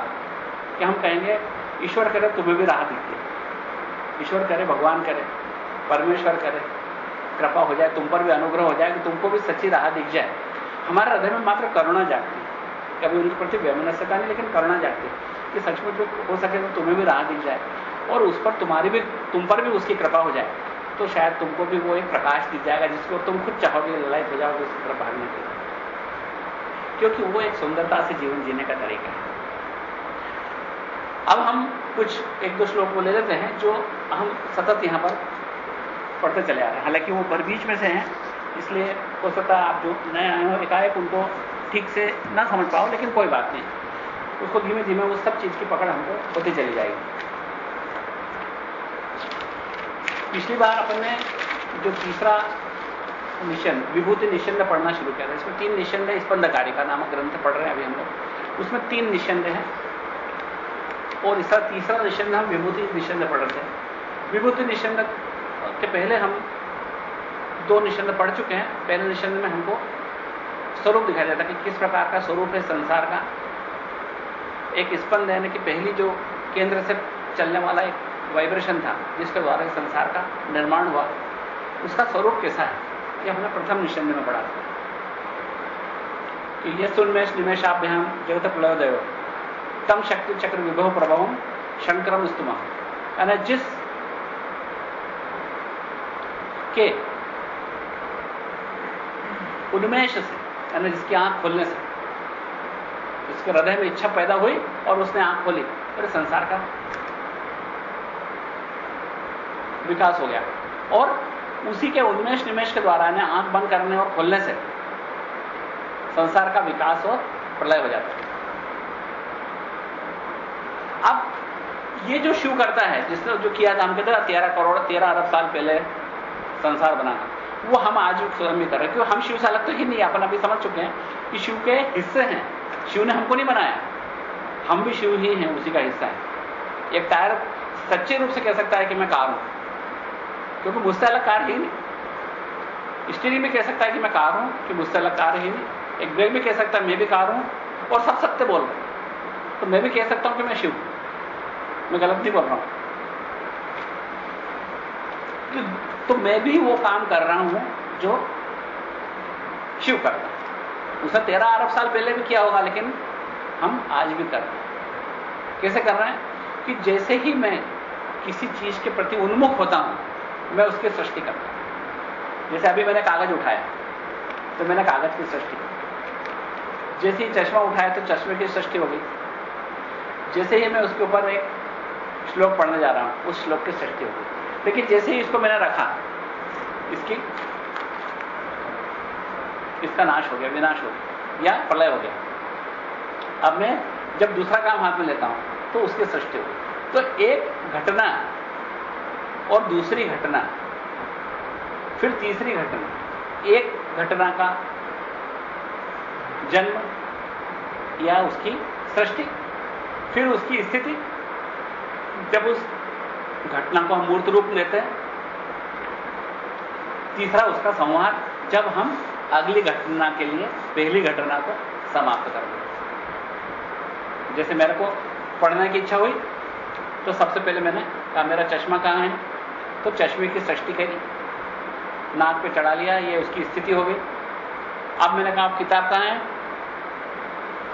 कि हम कहेंगे ईश्वर करे, तुम्हें भी राह दिखती ईश्वर करे, भगवान करे, परमेश्वर करे, कृपा हो जाए, तुम पर भी अनुग्रह हो जाए कि तुमको भी सच्ची राह दिख जाए। हमारे हृदय में मात्र करुणा जागती है। कभी उनके प्रति व्यमनस्यता नहीं, लेकिन करना है कि सचमुच जो हो सके तो तुम्हें भी राह दिख जाए और उस पर तुम्हारी भी, तुम पर भी उसकी कृपा हो जाए। तो शायद तुमको भी वो एक प्रकाश दिख जाएगा जिसको तुम खुद चाहोगे ललायत हो जाओगे, उसकी तरफ़ भागने के क्योंकि वो एक सुंदरता से जीवन जीने का तरीका है। अब हम कुछ, एक दो श्लोक को ले लेते हैं जो हम सतत यहाँ पर पढ़ते चले आ रहे हैं। हालाँकि वो पर बीच में से हैं, इसलिए हो सकता है आप जो नए आए हो, एकाएक उनको ठीक से ना समझ पाओ, लेकिन कोई बात नहीं। उसको धीमे धीमे उस सब चीज़ की पकड़ हमको होती चली जाएगी। पिछली बार अपन ने जो तीसरा निशन विभूति निशंद पढ़ना शुरू किया था, इसमें तीन निशंद है, स्पंदकारी का नामक ग्रंथ पढ़ रहे हैं अभी हम लोग। उसमें तीन निशंद हैं। और इसका तीसरा निशंद हम विभूति निशंद पढ़ रहे थे विभूति निशंद के पहले हम दो निशंद पढ़ चुके हैं। पहले निशंद में हमको स्वरूप दिखाई देता कि किस प्रकार का स्वरूप है संसार का। एक स्पंद यानी कि पहली जो केंद्र से चलने वाला एक वाइब्रेशन था, जिसके द्वारा संसार का निर्माण हुआ, उसका स्वरूप कैसा है? यह हमने प्रथम निशंद में पढ़ा था। कि ये सुन्मेश निमेश आप हम जगत प्रलयोदय तम शक्ति चक्र विभव प्रभव शंकरम स्तुमा। यानी जिस के उन्मेष से, यानी जिसकी आँख खोलने से उसके हृदय में इच्छा पैदा हुई और उसने आँख खोली फिर संसार का विकास हो गया। और उसी के उन्मेष निमेश के द्वारा आँख बंद करने और खोलने से, संसार का विकास और प्रलय हो जाता है। अब ये जो शिव करता है, जिसने जो किया था, हम कहते हैं तेरह करोड़, तेरह अरब साल पहले संसार बना था, वो हम आज स्वयं भी कर रहे क्योंकि हम शिव से अलग तो ही नहीं, अपन अभी समझ चुके हैं कि शिव के हिस्से हैं। शिव ने हमको नहीं बनाया। हम भी शिव ही हैं, उसी का हिस्सा है। एक टायर सच्चे रूप से कह सकता है कि मैं कार हूँ। क्योंकि मुझसे अलग कार ही नहीं। स्टीरिंग में कह सकता है कि मैं कार हूँ, कि मुझसे अलग कार ही नहीं। एक ब्रेक में कह सकता है, मैं भी कार हूँ, और सब सत्य बोल रहे तो मैं भी कह सकता हूँ कि मैं शिव मैं गलत नहीं बोल रहा हूँ। तो, तो मैं भी वो काम कर रहा हूँ जो शिव करता है। उसने तेरह अरब साल पहले भी किया होगा लेकिन हम आज भी कर रहे हैं। कैसे कर रहे हैं? कि जैसे ही मैं किसी चीज़ के प्रति उन्मुख होता हूँ मैं उसकी सृष्टि करता हूँ। जैसे अभी मैंने कागज़ उठाया तो मैंने कागज़ की सृष्टि की। जैसे ही चश्मा उठाया तो चश्मे की सृष्टि हो गई। जैसे ही मैं उसके ऊपर एक श्लोक पढ़ने जा रहा हूँ, उस श्लोक की सृष्टि होगी लेकिन जैसे ही इसको मैंने रखा, इसकी, इसका नाश हो गया, विनाश हो गया, या प्रलय हो गया। अब मैं जब दूसरा काम हाथ में लेता हूँ तो उसकी सृष्टि होगी तो एक घटना और दूसरी घटना, फिर तीसरी घटना, एक घटना का जन्म या उसकी सृष्टि, फिर उसकी स्थिति जब उस घटना को हम मूर्त रूप लेते हैं, तीसरा उसका संवाद, जब हम अगली घटना के लिए, पहली घटना को समाप्त कर दें जैसे मेरे को पढ़ने की इच्छा हुई तो सबसे पहले मैंने कहा, मेरा चश्मा कहाँ है? तो चश्मे की सृष्टि करी नाक पे चढ़ा लिया, ये उसकी स्थिति हो गई। अब मैंने कहा, आप किताब कहाँ है?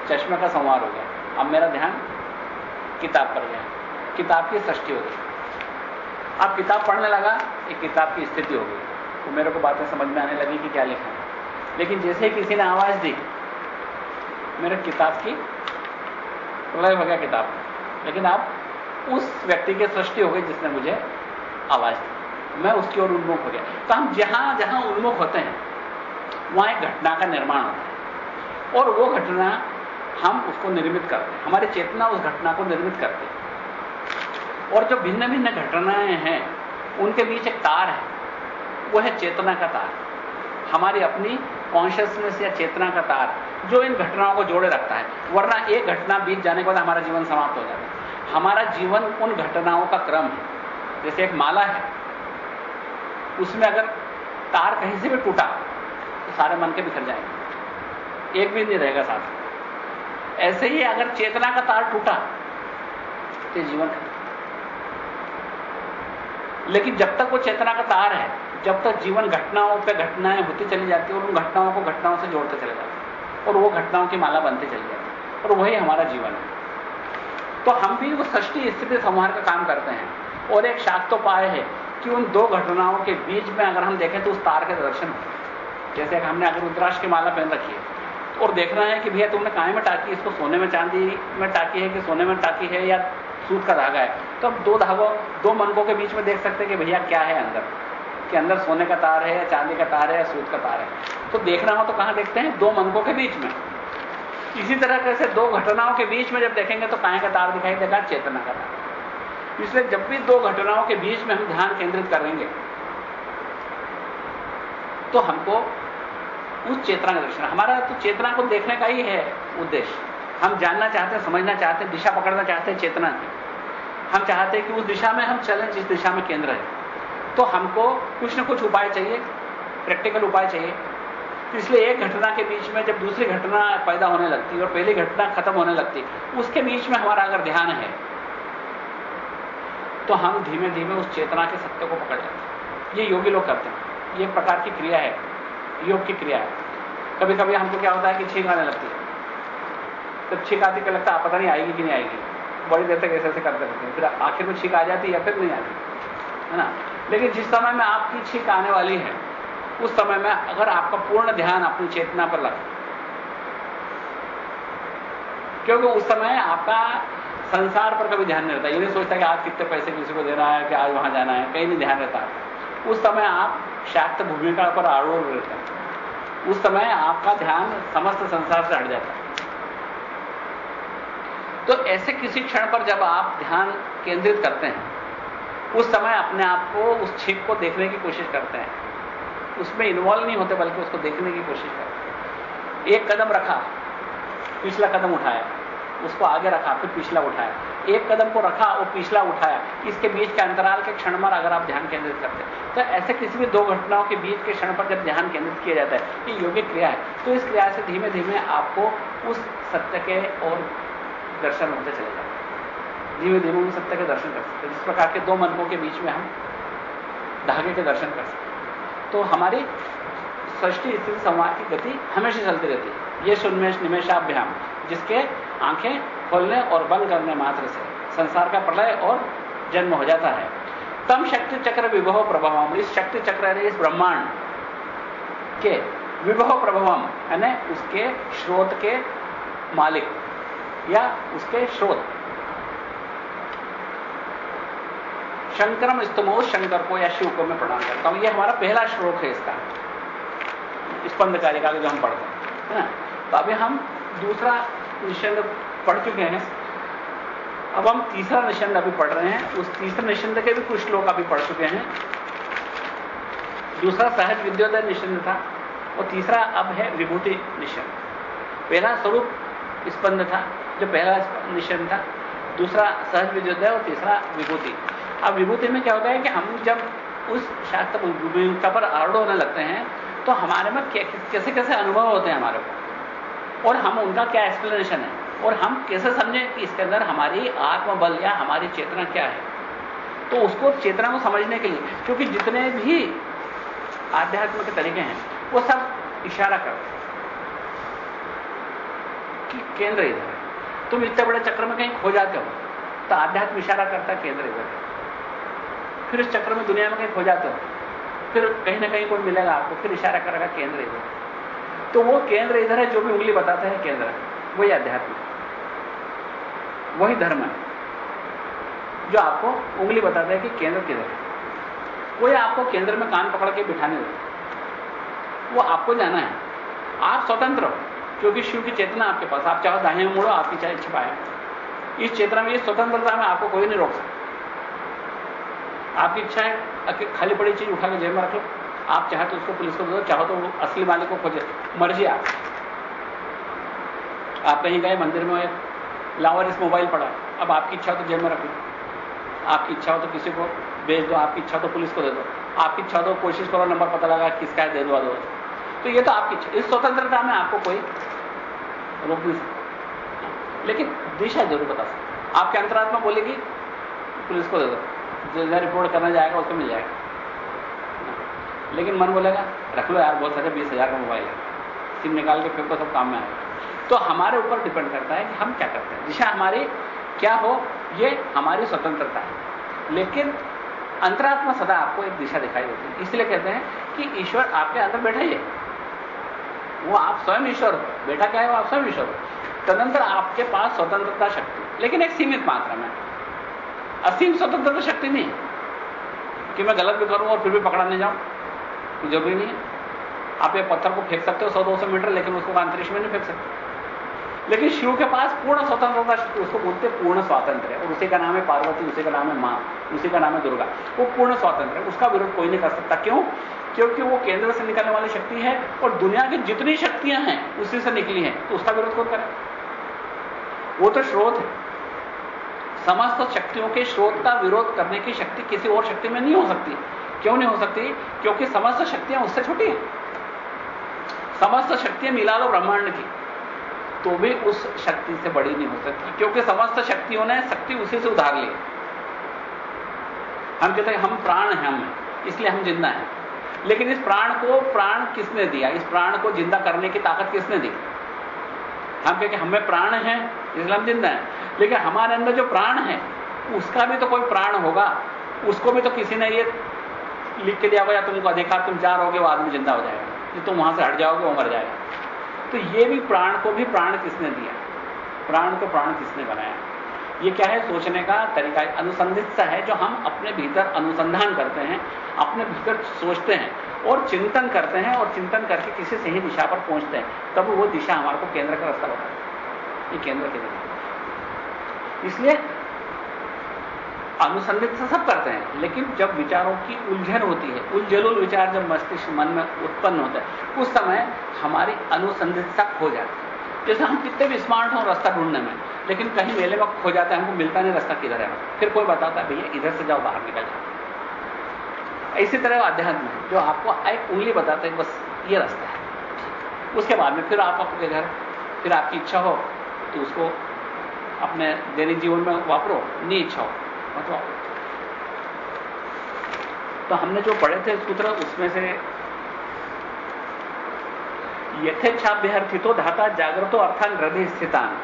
चश्मे का संवार हो गया। अब मेरा ध्यान किताब पर गया। किताब की सृष्टि हो। गई अब किताब पढ़ने लगा, एक किताब की स्थिति हो गई। तो मेरे को बातें समझ में आने लगी कि क्या लिखा है। लेकिन जैसे ही किसी ने आवाज़ दी, मेरे किताब की प्रलय हो गया किताब। लेकिन अब उस व्यक्ति की सृष्टि हो गई जिसने मुझे आवाज़ दी। मैं उसकी ओर उन्मुख हो गया। तो हम जहाँ जहाँ उन्मुख होते हैं, वहाँ एक घटना का निर्माण होता है। और वो घटना हम उसको निर्मित करते हैं। हमारी चेतना उस घटना को निर्मित करती है। और जो भिन्न भिन्न घटनाएँ हैं, उनके बीच एक तार है। वो है चेतना का तार। हमारी अपनी कॉन्शियसनेस या चेतना का तार जो इन घटनाओं को जोड़े रखता है, वरना एक घटना बीत जाने के बाद हमारा जीवन समाप्त हो जाता है। हमारा जीवन उन घटनाओं का क्रम है। जैसे एक माला है, उसमें अगर तार कहीं से भी टूटा तो सारे मन के बिखर जाएँगे। एक भी नहीं रहेगा साथ। ऐसे ही अगर चेतना का तार टूटा तो जीवन लेकिन जब तक वो चेतना का तार है, जब तक जीवन घटनाओं पे घटनाएँ होती चली जाती है और उन घटनाओं को घटनाओं से जोड़ते चले जाते हैं और वो घटनाओं की माला बनती चली जाती है और वही हमारा जीवन है। तो हम भी वो सृष्टि स्थिति संहार का काम करते हैं और एक शाक्तोपाय है कि उन दो घटनाओं के बीच में अगर हम देखें तो उस तार के दर्शन हो। जैसे हमने अगर रुद्राक्ष की माला पहन रखी है और देखना है कि भैया तुमने काय में टाकी, इसको सोने में चांदी में टाकी है कि सोने में टाकी है या सूत का धागा है तो हम दो धागों, दो मनकों के बीच में देख सकते हैं कि भैया क्या है अंदर। कि अंदर सोने का तार है या चांदी का तार है या सूत का तार है। तो देखना हो तो कहाँ देखते हैं? दो मनकों के बीच में। इसी तरह से दो घटनाओं के बीच में जब देखेंगे तो काय का तार दिखाई देगा, चेतना का तार। इसलिए जब भी दो घटनाओं के बीच में हम ध्यान केंद्रित करेंगे तो हमको उस चेतना का दर्शन, हमारा तो चेतना को देखने का ही है उद्देश्य। हम जानना चाहते हैं, समझना चाहते हैं, दिशा पकड़ना चाहते हैं चेतना की। हम चाहते हैं कि उस दिशा में हम चलें, जिस दिशा में केंद्र है। तो हमको कुछ ना कुछ उपाय चाहिए प्रैक्टिकल उपाय चाहिए। तो इसलिए एक घटना के बीच में जब दूसरी घटना पैदा होने लगती है और पहली घटना खत्म होने लगती उसके बीच में हमारा अगर ध्यान है तो हम धीमे धीमे उस चेतना के सत्य को पकड़ लेते हैं। ये योगी लोग करते हैं। ये प्रकार की क्रिया है। योग की क्रिया है। कभी कभी हमको क्या होता है कि छींक आने लगती है। जब छींक आती क्या लगता है पता नहीं आएगी कि नहीं आएगी। बड़ी देर तक ऐसे ऐसे करते रहते हैं। फिर आखिर में छींक आ जाती है या फिर नहीं आती, है ना? लेकिन जिस समय में आपकी छींक आने वाली है, उस समय में अगर आपका पूर्ण ध्यान अपनी चेतना पर लगे, क्योंकि उस समय आपका संसार पर कभी ध्यान नहीं रहता। ये नहीं सोचता कि आज कितने पैसे किसी को देना है, कि आज वहाँ जाना है, कहीं नहीं ध्यान रहता। उस समय आप शाक्त भूमिका पर आरोप रहते हैं। उस समय आपका ध्यान समस्त संसार से हट जाता है। तो ऐसे किसी क्षण पर जब आप ध्यान केंद्रित करते हैं, उस समय अपने आप को, उस छिप को देखने की कोशिश करते हैं। उसमें इन्वॉल्व नहीं होते, बल्कि उसको देखने की कोशिश करते हैं। एक कदम रखा, पिछला कदम उठाया, उसको आगे रखा, फिर पिछला उठाया। एक कदम को रखा और पिछला उठाया, इसके बीच के अंतराल के क्षण पर अगर आप ध्यान केंद्रित करते हैं तो ऐसे किसी भी दो घटनाओं के बीच के क्षण पर जब ध्यान केंद्रित किया जाता है ये योगिक क्रिया है तो इस क्रिया से धीमे धीमे आपको उस सत्य के और दर्शन होते चले जाते धीमे धीमे उन सत्य के दर्शन कर सकते जिस प्रकार के दो मनकों के बीच में हम धागे के दर्शन कर सकते तो हमारी सृष्टि स्थिति संवाद की गति हमेशा चलती रहती है। ये सुन्मेष निमेशाभ्याम जिसके आँखें खोलने और बंद करने मात्र से संसार का प्रलय और जन्म हो जाता है। तम शक्ति चक्र विभव प्रभावम। इस शक्ति चक्र इस ब्रह्मांड के विभव प्रभावम, यानी उसके स्रोत के मालिक या उसके स्रोत शंकरम स्तमो शंकर को या शिव को मैं प्रणाम करता हूँ। यह हमारा पहला श्लोक है इसका। स्पंद कारिका जो हम पढ़ते हैं तो अभी हम दूसरा निषंद पढ़ चुके हैं। अब हम तीसरा निषंद अभी पढ़ रहे हैं। उस तीसरे निषंद के भी कुछ श्लोक अभी पढ़ चुके हैं। दूसरा सहज विद्योदय निषंद था और तीसरा अब है विभूति निषंद पहला स्वरूप स्पंद था। जो पहला निषंद था, दूसरा सहज विद्योदय और तीसरा विभूति। अब विभूति में क्या होता है कि हम जब उस शास्त्र विभूता पर आरूढ़ होने लगते हैं तो हमारे में कैसे कैसे अनुभव होते हैं हमारे को? और हम उनका क्या एक्सप्लेनेशन है? और हम कैसे समझें कि इसके अंदर हमारी आत्मबल या हमारी चेतना क्या है? तो उसको चेतना को समझने के लिए, क्योंकि जितने भी आध्यात्म के तरीके हैं, वो सब इशारा करते हैं। कि केंद्र इधर तुम इतने बड़े चक्र में कहीं खो जाते हो? तो आध्यात्म इशारा करता केंद्र इधर फिर उस चक्र में दुनिया में कहीं खो जाते हो? फिर कहीं ना कहीं कोई मिलेगा आपको, फिर इशारा करेगा केंद्र इधर। तो वो केंद्र इधर है, जो भी उंगली बताते हैं केंद्र। वही अध्यात्म वही धर्म है, जो आपको उंगली बताता है कि केंद्र किधर है। कोई आपको केंद्र में कान पकड़ के बिठाने वो आपको जाना है। आप स्वतंत्र हो। क्योंकि शिव की चेतना आपके पास आप चाहो दाहिने मुड़ो, आपकी चाहे इच्छा पाए। इस चेतना में, इस स्वतंत्रता में आपको कोई नहीं रोक सकता। आपकी इच्छा है खाली पड़ी चीज़ उठा के जेब में रख लो। आप चाहे तो उसको पुलिस को दो, चाहो तो वो असली मालिक को खोजे। मर्ज़ी आप आप कहीं गए, मंदिर में लावर इस मोबाइल पड़ा। अब आपकी इच्छा तो जेब में रख लो। आपकी इच्छा हो तो किसी को भेज दो, आपकी इच्छा तो पुलिस को दे दो। आपकी इच्छा तो कोशिश करो, नंबर पता लगा किसका है, दे दो दो तो ये तो आपकी इस स्वतंत्रता में आपको कोई रोक नहीं सकता लेकिन दिशा ज़रूर बता सकते आपके अंतरात्मा बोलेगी, पुलिस को दे दो। जो रिपोर्ट करना जाएगा, उसको मिल जाएगा। लेकिन मन बोलेगा, रख लो यार, बहुत सारे बीस हज़ार का मोबाइल है। सिम निकाल के फिर तो सब काम में आएगा। तो हमारे ऊपर डिपेंड करता है कि हम क्या करते हैं। दिशा हमारी क्या हो, ये हमारी स्वतंत्रता है। लेकिन अंतरात्मा सदा आपको एक दिशा दिखाई देती है। इसलिए कहते हैं कि ईश्वर आपके अंदर बैठा ही है। वो आप स्वयं ईश्वर हो। बेटा क्या है, वो आप स्वयं ईश्वर हो। तदंतर आपके पास स्वतंत्रता शक्ति। लेकिन एक सीमित मात्रा में। असीम स्वतंत्रता शक्ति नहीं। कि मैं गलत भी करूँ और फिर भी पकड़ा नहीं जाऊँ ज़रूरी नहीं है। आप ये पत्थर को फेंक सकते हो, सौ दो सौ मीटर, लेकिन उसको अंतरिक्ष में नहीं फेंक सकते। लेकिन शिव के पास पूर्ण स्वतंत्रता शक्ति, उसको बोलते पूर्ण स्वातंत्र है। और उसी का नाम है पार्वती, उसी का नाम है माँ, उसी का नाम है दुर्गा। वो पूर्ण स्वातंत्र है। उसका विरोध कोई नहीं कर सकता। क्यों? क्योंकि वो केंद्र से निकलने वाली शक्ति है और दुनिया की जितनी शक्तियाँ हैं, उसी से निकली हैं। तो उसका विरोध कौन करे वो तो स्रोत है। समस्त शक्तियों के स्रोत का विरोध करने की शक्ति किसी और शक्ति में नहीं हो सकती। क्यों नहीं हो सकती? क्योंकि समस्त शक्तियाँ उससे छोटी हैं। समस्त शक्तियाँ मिला लो ब्रह्मांड की। तो भी उस शक्ति से बड़ी नहीं हो सकती। क्योंकि समस्त शक्तियों ने शक्ति उसी से उधार ली। हम कहते हैं, हम प्राण हैं, हम। इसलिए हम ज़िंदा हैं। लेकिन इस प्राण को प्राण किसने दिया? इस प्राण को ज़िंदा करने की ताकत किसने दी? हम कहें कि हमें प्राण है इसलिए हम ज़िंदा हैं। लेकिन हमारे अंदर जो प्राण है, उसका भी तो कोई प्राण होगा। उसको भी तो किसी ने ये लिख के दिया होगा, या तुमको देखा, तुम जा रहोगे वो आदमी ज़िंदा हो जाएगा। तुम वहाँ से हट जाओगे, वो मर जाएगा। तो ये भी प्राण को भी प्राण किसने दिया? प्राण को प्राण किसने बनाया? ये क्या है? सोचने का तरीका है अनुसंधित सा है, जो हम अपने भीतर अनुसंधान करते हैं, अपने भीतर सोचते हैं और चिंतन करते हैं और चिंतन करके किसी सही दिशा पर पहुँचते हैं, तब वो दिशा हमारे को केंद्र का रास्ता बताता है। ये केंद्र के लिए। इसलिए अनुसंधित से सब करते हैं, लेकिन जब विचारों की उलझन होती है, उलझलुल विचार जब मस्तिष्क मन में उत्पन्न होता है, उस समय हमारी अनुसंधितता खो जाती है। जैसे हम कितने भी स्मार्ट हों, रास्ता ढूँढने में लेकिन कहीं मेले में खो जाता है, हमको मिलता नहीं रास्ता किधर है। फिर कोई बताता है, भैया, इधर से जाओ, बाहर निकल जाओ। इसी तरह अध्यात्म है, जो आपको एक उंगली बताते हैं, बस, ये रास्ता है। उसके बाद में फिर आप अपने घर, फिर आपकी इच्छा हो तो उसको अपने दैनिक जीवन में वापरो नहीं इच्छा हो मत वापरो। तो हमने जो पढ़े थे सूत्र, उसमें से यथेच्छाभ्यर्थितो धाता जागृतो अर्थान हृदय स्थितान।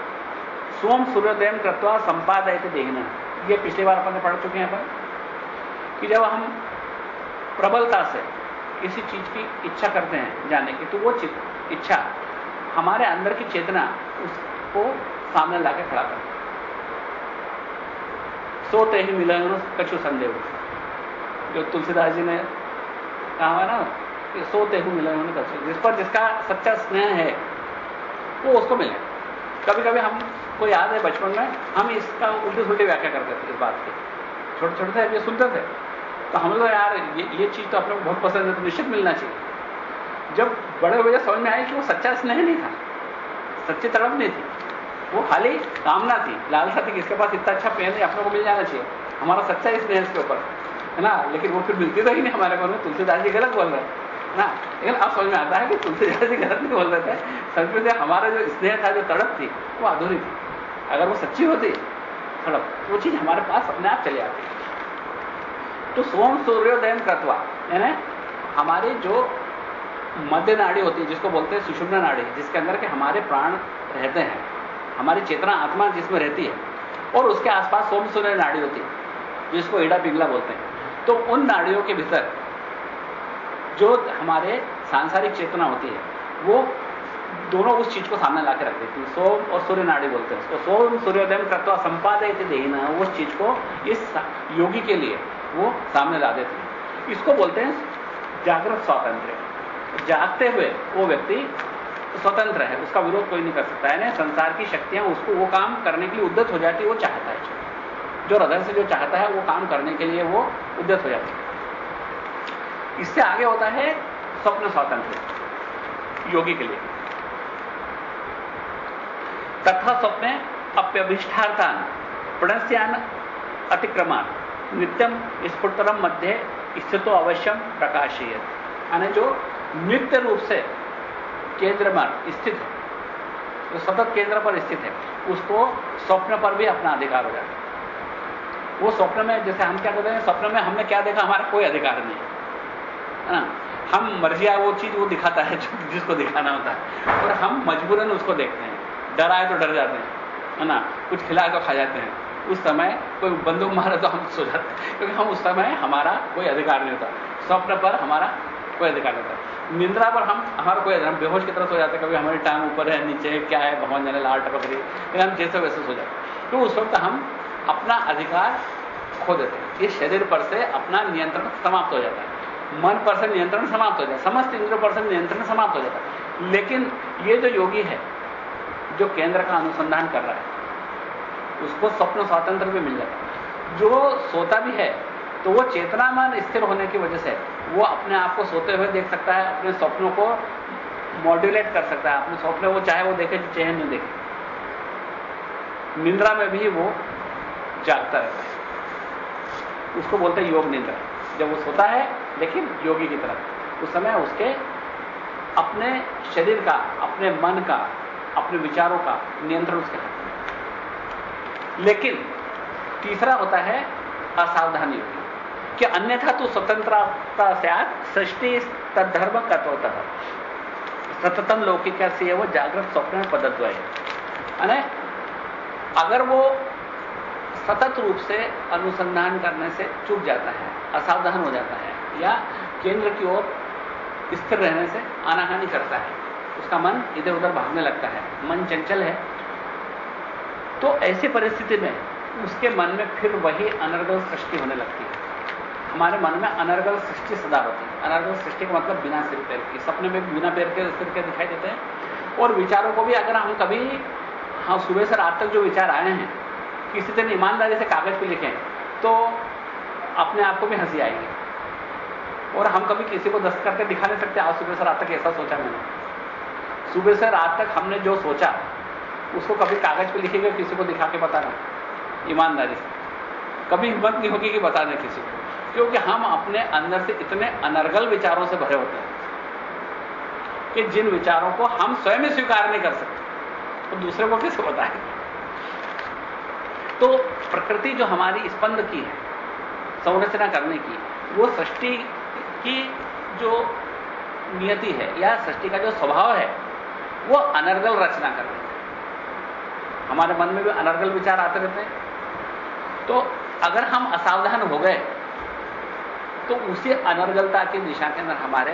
सोम सूर्योदय कृत्वा संपादय देखना ये पिछली बार अपन पढ़ चुके हैं अपन, कि जब हम प्रबलता से किसी चीज़ की इच्छा करते हैं जाने की तो वो इच्छा हमारे अंदर की चेतना उसको सामने लाके खड़ा करते सोते ही मिले कछु संदेह। जो तुलसीदास जी ने कहा है ना, कि सोते ही मिले उन्होंने कछु। जिस पर जिसका सच्चा स्नेह है, वो उसको मिले। कभी कभी हम को याद है बचपन में? हम इसका उल्टी सुल्टी व्याख्या करते थे इस बात की। छोटे छोटे थे ये सुनते थे। तो हम लोग यार ये, ये चीज़ तो अपने को बहुत पसंद है तो निश्चित मिलना चाहिए। जब बड़े हुए समझ में आए कि वो सच्चा स्नेह नहीं था सच्ची तड़प नहीं थी वो खाली कामना थी। लालसा थी कि इसके पास इतना अच्छा पेन है अपने को मिल जाना चाहिए। हमारा सच्चा स्नेह इसके ऊपर है ना? लेकिन वो फिर मिलती तो ही नहीं हमारे को तुलसीदास जी गलत बोल रहे हैं ना? लेकिन अब समझ में आता है कि तुलसीदास जी गलत नहीं बोल रहे थे। सच में हमारा जो स्नेह था जो तड़प थी वो अधूरी थी। अगर वो सच्ची होती सड़क वो चीज़ हमारे पास अपने आप चले आती। तो सोम सूर्योदय तत्वा यानी हमारी जो मध्य नाड़ी होती है जिसको बोलते हैं सुषुम्ना नाड़ी, जिसके अंदर के हमारे प्राण रहते हैं, हमारी चेतना आत्मा जिसमें रहती है, और उसके आसपास सोम सूर्य नाड़ी होती है जिसको ईड़ा पिंगला बोलते हैं। तो उन नाड़ियों के भीतर जो हमारे सांसारिक चेतना होती है, वो दोनों उस चीज़ को सामने ला के रख देती है। सोम और सूर्य नाड़ी बोलते हैं उसको। सोम सूर्योदय तत्व संपादित देना उस चीज़ को इस योगी के लिए वो सामने ला देते हैं। इसको बोलते हैं जागृत स्वातंत्र। जागते हुए वो व्यक्ति स्वतंत्र है, उसका विरोध कोई नहीं कर सकता। है संसार की शक्तियाँ उसको वो काम करने के लिए उद्यत हो जाती वो चाहता है। जो हृदय से जो चाहता है, वो काम करने के लिए वो उद्यत हो जाती इससे आगे होता है स्वप्न स्वातंत्र, योगी के लिए। तथा स्वप्ने अप्यभिष्ठार्थान प्रणस्यान अतिक्रमान नित्यम स्फुटतरम मध्य स्थितो अवश्यम प्रकाशीय यानी जो नित्य रूप से केंद्र में स्थित है, जो सतत केंद्र पर स्थित है, उसको स्वप्न पर भी अपना अधिकार हो जाता है। वो स्वप्न में, जैसे हम क्या कहते हैं, स्वप्न में हमने क्या देखा? हमारा कोई अधिकार नहीं है। ना? हम मर्जिया वो चीज़ वो दिखाता है, जिसको दिखाना होता है। और हम मजबूरन उसको देखते हैं। डराए तो डर जाते हैं, है ना? कुछ खिला तो खा जाते हैं। उस समय कोई बंदूक मारे तो हम सो जाते क्योंकि हम उस समय हमारा कोई अधिकार नहीं होता। स्वप्न पर हमारा कोई अधिकार नहीं होता। निंद्रा पर हम, हमारा कोई हम बेहोश की तरह सो जाते कभी हमारी टांग ऊपर है, नीचे है, क्या है, भगवान जाने लाल टपक रही लेकिन हम जैसे वैसे सो जाते तो उस वक्त हम अपना अधिकार खो देते हैं। ये शरीर पर से अपना नियंत्रण समाप्त हो जाता है। मन पर से नियंत्रण समाप्त हो जाता है। समस्त इंद्रियों पर से नियंत्रण समाप्त हो जाता है। लेकिन ये जो योगी है जो केंद्र का अनुसंधान कर रहा है, उसको स्वप्न स्वातंत्र भी मिल जाता है। जो सोता भी है तो वो चेतनामान स्थिर होने की वजह से वो अपने आप को सोते हुए देख सकता है, अपने स्वप्नों को मॉड्यूलेट कर सकता है। अपने स्वप्न वो चाहे वो देखे चाहे नहीं देखे। निंद्रा में भी वो जागता रहता है। उसको बोलते हैं योग निंद्रा। जब वो सोता है, लेकिन योगी की तरह। उस समय उसके अपने शरीर का, अपने मन का अपने विचारों का नियंत्रण उसके हाथ में लेकिन तीसरा होता है असावधानी योगी कि अन्यथा तो स्वतंत्रता से आज सृष्टि तद्धर्म होता है सततम लौकिक से वो जागृत स्वप्न पद्धत है। अगर वो सतत रूप से अनुसंधान करने से चूक जाता है, असावधान हो जाता है, या केंद्र की ओर स्थिर रहने से आनाहानि करता है उसका मन इधर उधर भागने लगता है, मन चंचल है। तो ऐसी परिस्थिति में उसके मन में फिर वही अनर्गल सृष्टि होने लगती है। हमारे मन में अनर्गल सृष्टि सदा होती है। अनर्गल सृष्टि का मतलब बिना सिर पैर की, सपने में बिना पैर के सिर के दिखाई देते हैं। और विचारों को भी अगर हम कभी हाँ सुबह से रात तक जो विचार आए हैं, किसी दिन ईमानदारी से कागज़ पर लिखें तो अपने आप को भी हँसी आएगी। और हम कभी किसी को दस्त करके दिखा नहीं सकते, आज सुबह से रात तक ऐसा सोचा मैंने। सुबह से रात तक हमने जो सोचा, उसको कभी कागज़ पे लिखेंगे किसी को दिखा के बताना, ईमानदारी से। कभी हिम्मत नहीं होगी कि बता दें किसी को, क्योंकि हम अपने अंदर से इतने अनर्गल विचारों से भरे होते हैं कि जिन विचारों को हम स्वयं स्वीकार नहीं कर सकते तो दूसरे को कैसे बताएँगे? तो प्रकृति जो हमारी स्पंद की है, संरचना करने की, वो सृष्टि की जो नियति है या सृष्टि का जो स्वभाव है वो अनर्गल रचना कर रहे है हमारे मन में भी अनर्गल विचार आते रहते हैं। तो अगर हम असावधान हो गए तो उसी अनर्गलता की दिशा के अंदर हमारे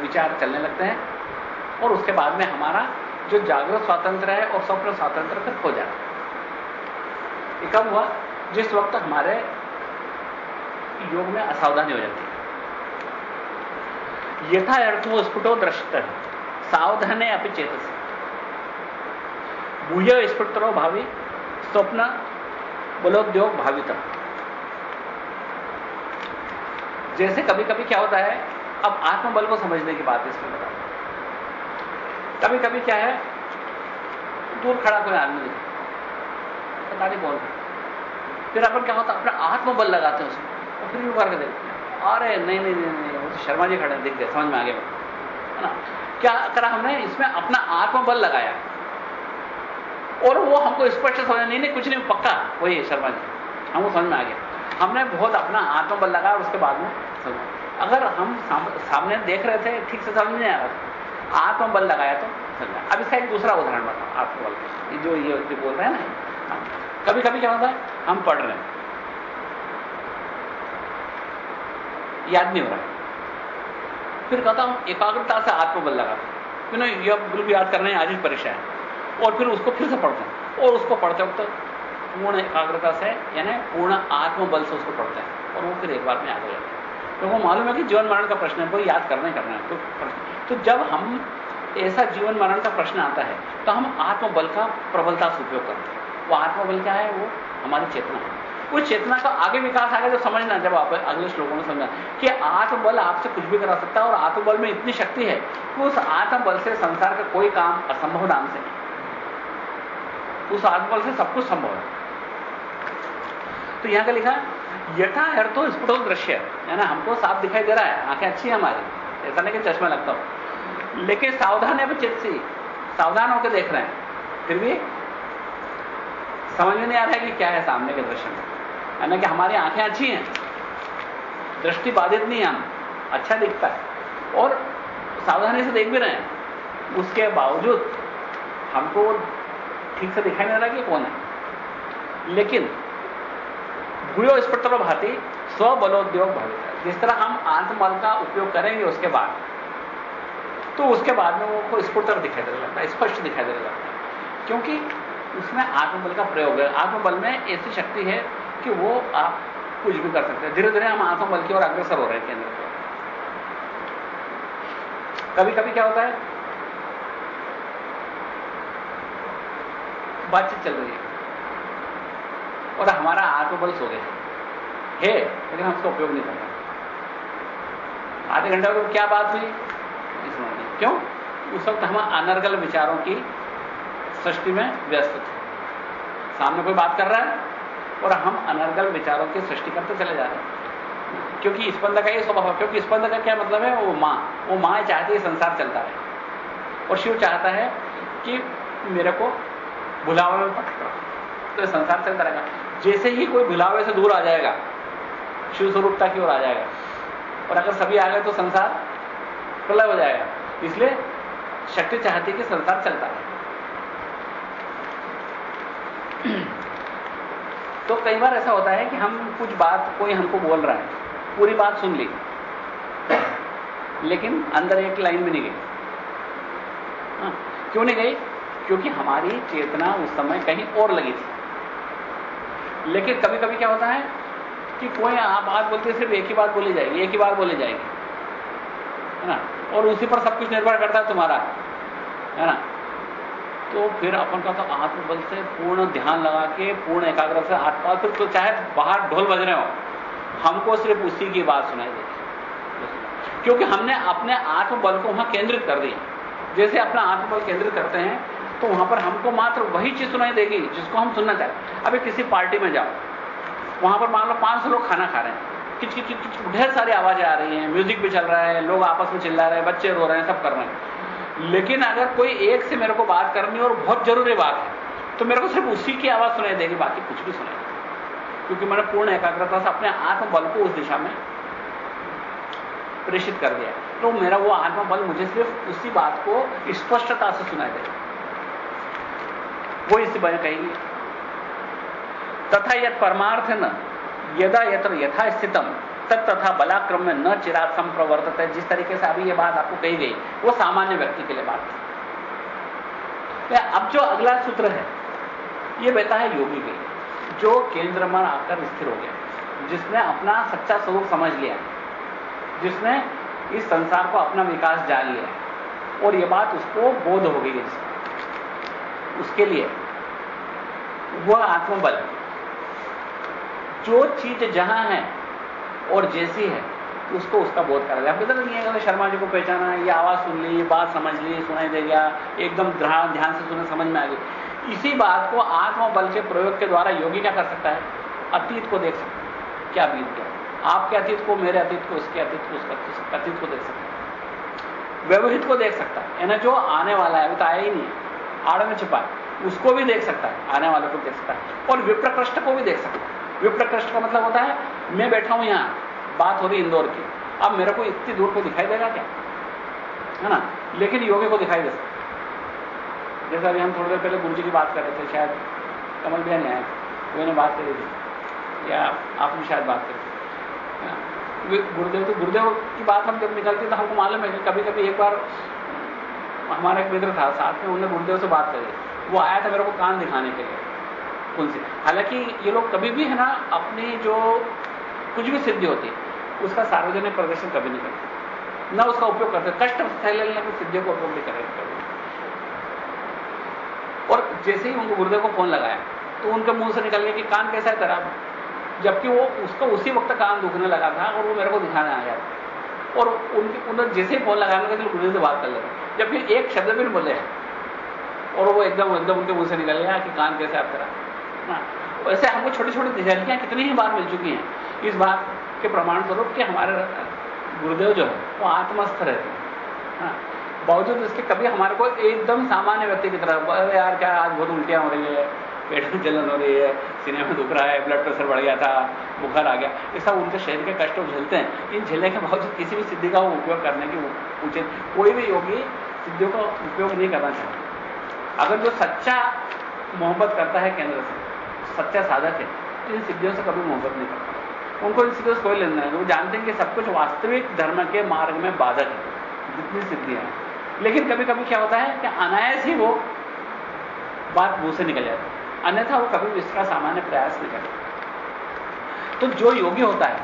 विचार चलने लगते हैं और उसके बाद में हमारा जो जागृत स्वातंत्र है और स्वप्न स्वातंत्र फिर खो जाता है। कब हुआ? जिस वक्त हमारे योग में असावधानी हो जाती है। यथा अर्थो स्फुटो दृष्ट। सावधाने अपनी चेतस। भूय स्फुटरो भावी, स्वप्न बलोद्योग भावित। जैसे कभी कभी क्या होता है, अब आत्मबल को समझने की बात इसमें बता कभी कभी क्या है, दूर खड़ा कोई आदमी दिखे पता नहीं कौन फिर अपन क्या होता, अपना आत्मबल लगाते हैं उसमें, और फिर भी उभार के देखते हैं। अरे नहीं नहीं नहीं नहीं, वो तो शर्मा जी खड़े दिख गए समझ में आगे है ना? क्या करा हमने? इसमें अपना आत्मबल लगाया। और वो हमको स्पष्ट समझ नहीं नहीं, कुछ नहीं, पक्का। वही है शर्मा जी। हमको समझ में आ गया। हमने बहुत अपना आत्मबल लगाया और उसके बाद में समझ अगर हम सामने देख रहे थे, ठीक से समझ नहीं आ रहा था। आत्मबल लगाया तो समझ अब इसका एक दूसरा उदाहरण बताओ आत्मबल जो ये जो बोल रहे हैं ना कभी कभी क्या होता है? हम पढ़ रहे हैं। याद नहीं हो रहा। फिर कहता हूँ, एकाग्रता से आत्मबल लगा। क्यों ना यह ग्रुप याद करने आज ही परीक्षा है। और फिर उसको फिर से पढ़ते हैं। और उसको पढ़ते वक्त पूर्ण एकाग्रता से, यानी पूर्ण आत्मबल से उसको पढ़ते हैं। और वो फिर एक बार में याद हो जाता है। तो वो मालूम है कि जीवन मरण का प्रश्न है कोई याद करना ही करना है। तो प्रश्न तो जब हम ऐसा जीवन मरण का प्रश्न आता है तो हम आत्मबल का प्रबलता से उपयोग करते हैं। वो आत्मबल क्या है? वो हमारी चेतना है। उस चेतना का आगे विकास आगे जो समझना जब आप अगले श्लोकों में समझना कि आत्मबल आपसे कुछ भी करा सकता है और आत्मबल में इतनी शक्ति है कि उस आत्मबल से संसार का कोई काम असंभव नाम से नहीं। उस आत्मबल से सब कुछ संभव है। तो यहाँ का लिखा यथा अर्थो स्फुटो दृश्य। है ना? हमको साफ़ दिखाई दे रहा है। आँखें अच्छी है हमारी। ऐसा नहीं कि चश्मा लगता हो। लेकिन सावधान है चित्त से। सावधान होकर देख रहे हैं। फिर भी समझ में नहीं आ रहा है कि क्या है सामने के दृश्य में। है। ना कि हमारी आँखें अच्छी हैं। दृष्टि बाधित नहीं हम। अच्छा दिखता है। और सावधानी से देख भी रहे हैं। उसके बावजूद हमको ठीक से दिखाई नहीं रहा कि कौन है। लेकिन भूयो स्फुटलो भाती स्वबलोद्योग भविष्य जिस तरह हम आत्मबल का उपयोग करेंगे उसके बाद तो उसके बाद में वो स्फुटर दिखाई देने लगता है, स्पष्ट दिखाई देने लगता है। क्योंकि उसमें आत्मबल का प्रयोग है। आत्मबल में ऐसी शक्ति है कि वो आप कुछ भी कर सकते हैं। धीरे धीरे हम आत्मबल की ओर अग्रसर हो रहे हैं केंद्र कभी कभी क्या होता है? बातचीत चल रही है। और हमारा आत्मबल सो गया है। लेकिन हम उसका उपयोग नहीं कर रहे आधे घंटे में क्या बात हुई? इसमें क्यों? उस वक्त हम अनर्गल विचारों की सृष्टि में व्यस्त थे। सामने कोई बात कर रहा है? और हम अनर्गल विचारों की सृष्टि करते चले जा रहे हैं। क्योंकि स्पंद का ये स्वभाव, क्योंकि स्पंद का क्या मतलब है? वो माँ। वो माँ चाहती है संसार चलता है और शिव चाहता है कि मेरे को भुलावे में पटक रहा तो संसार चलता रहेगा। जैसे ही कोई भुलावे से दूर आ जाएगा, शिव स्वरूपता की ओर आ जाएगा। और अगर सभी आ गए तो संसार प्रलय हो जाएगा। इसलिए शक्ति चाहती है कि संसार चलता रहे। तो कई बार ऐसा होता है कि हम कुछ बात कोई हमको बोल रहा है पूरी बात सुन ली लेकिन अंदर एक लाइन भी नहीं गई। हाँ, क्यों नहीं गई? क्योंकि हमारी चेतना उस समय कहीं और लगी थी। लेकिन कभी कभी क्या होता है कि कोई आप बात बोलते सिर्फ़ एक ही बात बोली जाएगी एक ही बात बोली जाएगी है ना? और उसी पर सब कुछ निर्भर करता है तुम्हारा है ना? तो फिर अपन का तो आत्मबल से पूर्ण ध्यान लगा के, पूर्ण एकाग्र से आत्मा फिर तो चाहे बाहर ढोल बज रहे हो, हमको सिर्फ़ उसी की बात सुनाई देगी क्योंकि हमने अपने आत्मबल को वहाँ केंद्रित कर दिया। जैसे अपना आत्मबल केंद्रित करते हैं तो वहाँ पर हमको मात्र वही चीज़ सुनाई देगी जिसको हम सुनना चाहते अभी किसी पार्टी में जाओ, वहाँ पर मान लो पाँच सौ लोग खाना खा रहे हैं। किच किच किच ढेर सारी आवाज़ें आ रही हैं म्यूज़िक भी चल रहा है लोग आपस में चिल्ला रहे हैं बच्चे रो रहे हैं सब कर रहे हैं लेकिन अगर कोई एक से मेरे को बात करनी और बहुत ज़रूरी बात है तो मेरे को सिर्फ़ उसी की आवाज़ सुनाई देगी, बाकी कुछ भी सुनाई क्योंकि मैंने पूर्ण एकाग्रता से अपने आत्मबल को उस दिशा में प्रेषित कर दिया तो मेरा वो आत्मबल मुझे सिर्फ़ उसी बात को स्पष्टता से सुनाई देगा। वो इसी बने कहेंगे। तथा यद परमार्थ न, यदा यत्र यथा स्थितम। तथा बलाक्रम में न चिराग संप्रवर्तित। है जिस तरीके से अभी ये बात आपको कही गई, वो सामान्य व्यक्ति के लिए बात है अब जो अगला सूत्र है, ये बेटा है योगी के जो केंद्र में आकर स्थिर हो गया, जिसने अपना सच्चा स्वरूप समझ लिया, जिसने इस संसार को अपना विकास जान लिया, और यह बात उसको बोध हो गई है उसके लिए वह आत्मबल, जो चीज़ जहाँ है और जैसी है, उसको उसका बोध करा आप पता नहीं है शर्मा जी को पहचाना, ये आवाज़ सुन ली बात समझ ली, सुनाई दे गया, एकदम ध्यान से सुने, समझ में आ गई। इसी बात को आत्मबल के प्रयोग के द्वारा योगी क्या कर सकता है? अतीत को देख सकता है। क्या बीत गया? आपके अतीत को, मेरे अतीत को उसके अतीत को, उसका अतीत को देख सकता है। व्यवहित को देख सकता है। यानी जो आने वाला है वो तो आया ही नहीं है। आड़ में छिपा है। उसको भी देख सकता है। आने वाले को देख सकता है। और विप्रकृष्ट को भी देख सकता है। विप्रकृष्ट का मतलब होता है, मैं बैठा हूँ यहाँ, बात हो रही इंदौर की। अब मेरे को इतनी दूर को दिखाई देगा क्या? है ना? लेकिन योगी को दिखाई दे सकता जैसे अभी हम थोड़ी देर पहले गुरु जी की बात कर रहे थे, शायद कमल भैया ने आए मैंने बात करी थी। या आप भी शायद बात करी गुरुदेव तो गुरुदेव की बात हम जब निकलती तो हमको मालूम है कि कभी कभी एक बार हमारा एक मित्र था, साथ में उन्होंने गुरुदेव से बात करी। वो आया था मेरे को कान दिखाने के लिए। उनसे हालाँकि ये लोग कभी भी है ना, अपनी जो कुछ भी सिद्धि होती है, उसका सार्वजनिक प्रदर्शन कभी नहीं करते। ना उसका उपयोग करते। कष्ट लेने की सिद्धियों का उपयोग नहीं करेंगे और जैसे ही उनको गुरुदेव को फ़ोन लगाया तो उनके मुँह से निकल गया कि कान कैसा है तेरा जबकि वो उसको उसी वक्त कान दुखने लगा था और वो मेरे को दिखाने आ गया और उनके उन्होंने जैसे ही फ़ोन लगाने लगे तो गुरुदेव से बात कर लगे। जबकि एक शब्द भी बोले और वो एकदम एकदम उनके मुँह से निकल गया कि कान कैसे आप तेरा वैसे हमको छोटी छोटी झलकियाँ कितनी ही बार मिल चुकी हैं। इस बात के प्रमाण स्वरूप कि हमारे गुरुदेव जो है वो आत्मस्थ रहते हैं। हाँ, बावजूद इसके कभी हमारे को एकदम सामान्य व्यक्ति की तरह यार क्या आज बहुत उल्टियाँ हो रही है? पेट में जलन हो रही है सीने में दुख रहा है ब्लड प्रेशर बढ़ गया था बुखार आ गया। ये सब उनके शरीर के कष्ट झेलते हैं। इन झेलने के बावजूद किसी भी सिद्धि का उपयोग करने की उचित कोई भी योगी सिद्धियों का उपयोग नहीं करना चाहता। अगर जो सच्चा मोहब्बत करता है केंद्र से सच्चा साधक है तो इन सिद्धियों से कभी मोहब्बत नहीं करता। उनको इन सिद्धियों से कोई लेना है वो जानते हैं कि सब कुछ वास्तविक धर्म के मार्ग में बाधक है, जितनी सिद्धियाँ हैं। लेकिन कभी कभी क्या होता है कि अनायास ही वो बात मुँह से निकल जाती अन्यथा वो कभी इसका सामान्य प्रयास नहीं करता। तो जो योगी होता है,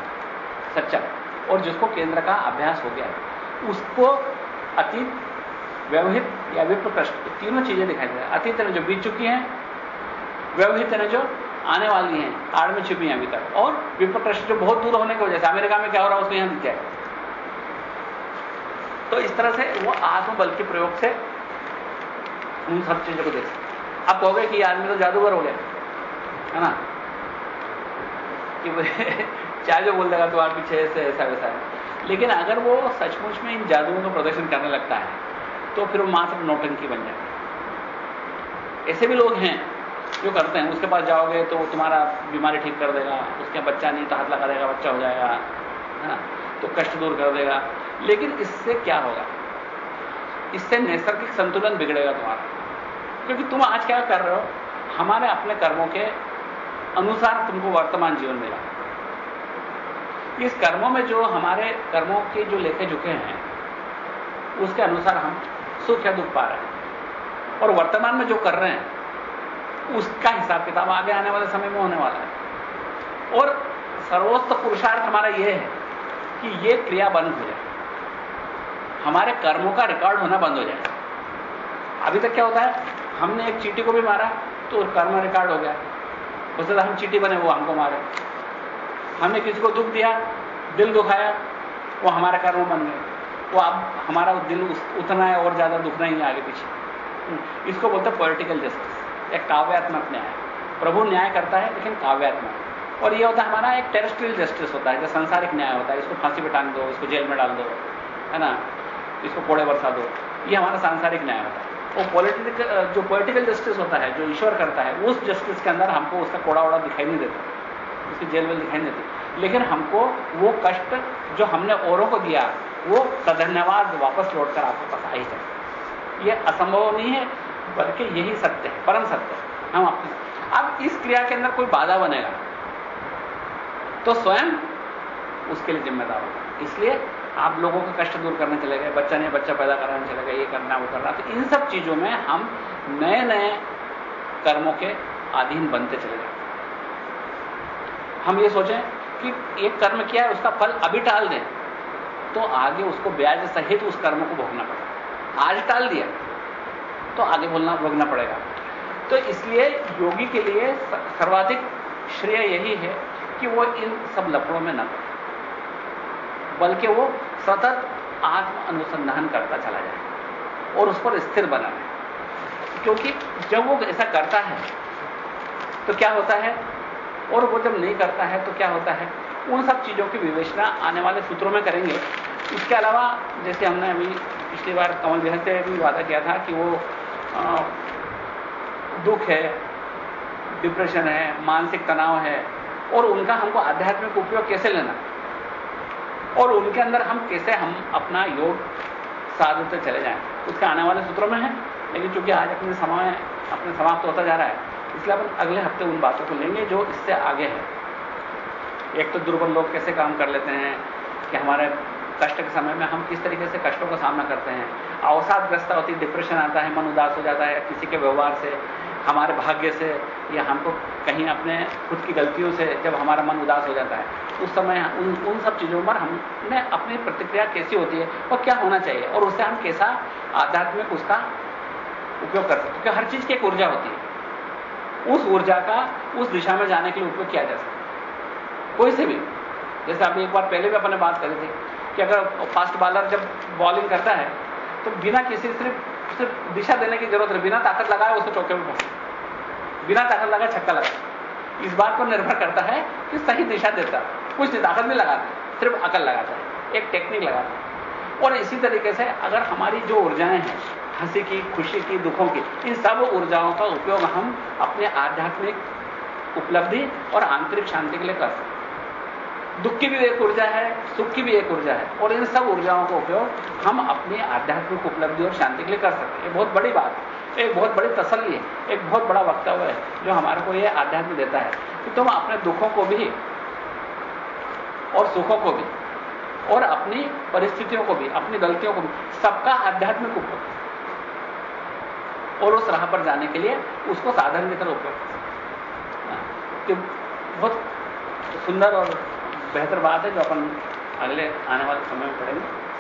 सच्चा, और जिसको केंद्र का अभ्यास हो गया है, उसको अतीत, व्यवहित या विप्रकृष्ट, तीनों चीज़ें दिखाई दे रहा है। अतीत ने जो बीत चुकी हैं व्यवहित ने जो आने वाली हैं आड़ में छिपी हैं अभी तक। और विप्रकृष्ट जो बहुत दूर होने की वजह से, अमेरिका में क्या हो रहा है उसको यहाँ दिख जाए तो इस तरह से वो आत्मबल के प्रयोग से उन सब चीज़ों को देख सकते अब कहोगे कि आदमी तो जादूगर हो गया, है ना? कि चाहे जो बोल देगा तो आप पीछे ऐसे ऐसा वैसा है। लेकिन अगर वो सचमुच में इन जादुओं का प्रदर्शन करने लगता है तो फिर वो मात्र नौटंकी बन जाए ऐसे भी लोग हैं जो करते हैं, उसके पास जाओगे तो तुम्हारा बीमारी ठीक कर देगा, उसके बच्चा नहीं तो हाथ लगा देगा, बच्चा हो जाएगा, है ना? तो कष्ट दूर कर देगा। लेकिन इससे क्या होगा? इससे नैसर्गिक संतुलन बिगड़ेगा तुम्हारा। क्योंकि तुम आज क्या कर रहे हो? हमारे अपने कर्मों के अनुसार तुमको वर्तमान जीवन मिला। इस कर्मों में जो हमारे कर्मों के जो लेखे झुके हैं, उसके अनुसार हम सुख या दुख पा रहे हैं। और वर्तमान में जो कर रहे हैं उसका हिसाब किताब आगे आने वाले समय में होने वाला है। और सर्वोच्च पुरुषार्थ हमारा यह है कि यह क्रिया बंद हो जाए। हमारे कर्मों का रिकॉर्ड होना बंद हो जाए। अभी तक क्या होता है? हमने एक चीटी को भी मारा तो कर्म रिकॉर्ड हो गया। उससे हम चीटी बने, वो हमको मारे। हमने किसी को दुख दिया, दिल दुखाया, वो हमारा कर्म बन गए। वो अब हमारा दिल उतना है और ज़्यादा दुखना ही आगे पीछे। इसको बोलते पॉलिटिकल जस्टिस एक काव्यात्मक न्याय। प्रभु न्याय करता है, लेकिन काव्यात्मक। और ये होता है हमारा एक टेरेस्ट्रियल जस्टिस होता है, जो सांसारिक न्याय होता है। इसको फांसी पे टांग दो, इसको जेल में डाल दो, है ना? इसको कोड़े बरसा दो। ये हमारा सांसारिक न्याय होता है। वो पॉलिटिकल जो पॉलिटिकल जस्टिस होता है, जो ईश्वर करता है, उस जस्टिस के अंदर हमको उसका कोड़ा वोड़ा दिखाई नहीं देता। उसकी जेल वेल दिखाई नहीं देती। लेकिन हमको वो कष्ट जो हमने औरों को दिया, वो सधन्यवाद वापस लौटकर आपके पास आ ही जाए ये असंभव नहीं है। बल्कि यही सत्य है, परम सत्य है। हम अपने अब इस क्रिया के अंदर कोई बाधा बनेगा? तो स्वयं उसके लिए जिम्मेदार होगा। इसलिए आप लोगों का कष्ट दूर करने चले गए, बच्चा नहीं, बच्चा पैदा कराने चले गए, ये करना, वो करना। तो इन सब चीज़ों में हम नए नए कर्मों के अधीन बनते चले जाते हम ये सोचें कि एक कर्म किया है, उसका फल अभी टाल दें तो आगे उसको ब्याज सहित उस कर्म को भोगना पड़ेगा। आज टाल दिया। तो आगे बोलना भोगना पड़ेगा। तो इसलिए योगी के लिए सर्वाधिक श्रेय यही है कि वो इन सब लफड़ों में न पड़े। बल्कि वो सतत आत्म अनुसंधान करता चला जाए और उस पर स्थिर बना रहे। क्योंकि जब वो ऐसा करता है तो क्या होता है? और वो जब नहीं करता है तो क्या होता है? उन सब चीज़ों की विवेचना आने वाले सूत्रों में करेंगे। इसके अलावा, जैसे हमने अभी पिछली बार कमल जहन से भी वादा किया था कि वो दुख है डिप्रेशन है, मानसिक तनाव है, और उनका हमको आध्यात्मिक उपयोग कैसे लेना? और उनके अंदर हम कैसे हम अपना योग साधते चले जाएँ? उसके आने वाले सूत्रों में है, लेकिन चूँकि आज अपने समय, अपने समाप्त होता जा रहा है, इसलिए अपन अगले हफ़्ते उन बातों को लेंगे जो इससे आगे है। एक तो दुर्बल लोग कैसे काम कर लेते हैं कि हमारे कष्ट के समय में हम किस तरीके से कष्टों का सामना करते हैं। अवसादग्रस्त होती डिप्रेशन आता है, मन उदास हो जाता है, किसी के व्यवहार से, हमारे भाग्य से, या हमको कहीं अपने खुद की गलतियों से जब हमारा मन उदास हो जाता है। उस समय उन उन सब चीज़ों पर हमने अपनी प्रतिक्रिया कैसी होती है और क्या होना चाहिए और उससे हम कैसा आध्यात्मिक उसका उपयोग कर सकते क्योंकि हर चीज़ की एक ऊर्जा होती है। उस ऊर्जा का, उस दिशा में जाने के लिए उपयोग किया जा सकता है। कोई से भी। जैसे अभी एक बार, पहले भी अपने बात करी थी कि अगर फास्ट बॉलर जब बॉलिंग करता है तो बिना किसी, सिर्फ़ सिर्फ़ दिशा देने की ज़रूरत है। बिना ताकत लगाए उसको चौके में पहुँचे बिना ताकत लगाए छक्का लगाए इस बात पर निर्भर करता है कि सही दिशा देता कुछ ताकत भी लगाते सिर्फ़ अकल लगाता है एक टेक्निक लगाता है और इसी तरीके से अगर हमारी जो ऊर्जाएँ हैं, हँसी की, खुशी की, दुखों की, इन सब ऊर्जाओं का उपयोग हम अपने आध्यात्मिक उपलब्धि और आंतरिक शांति के लिए कर सकते दुख की भी एक ऊर्जा है, सुख की भी एक ऊर्जा है। और इन सब ऊर्जाओं का उपयोग हम अपनी आध्यात्मिक उपलब्धि और शांति के लिए कर सकते हैं। ये बहुत बड़ी बात है, एक बहुत बड़ी तसल्ली है, एक बहुत बड़ा वक्तव्य है जो हमारे को यह आध्यात्म देता है कि तुम अपने दुखों को भी और सुखों को भी और अपनी परिस्थितियों को भी, अपनी गलतियों को भी, सबका आध्यात्मिक उपयोग और उस राह पर जाने के लिए उसको साधन की तरह उपयोग कि बहुत सुंदर और बेहतर बात है जो अपन अगले आने वाले समय में पढ़ेंगे।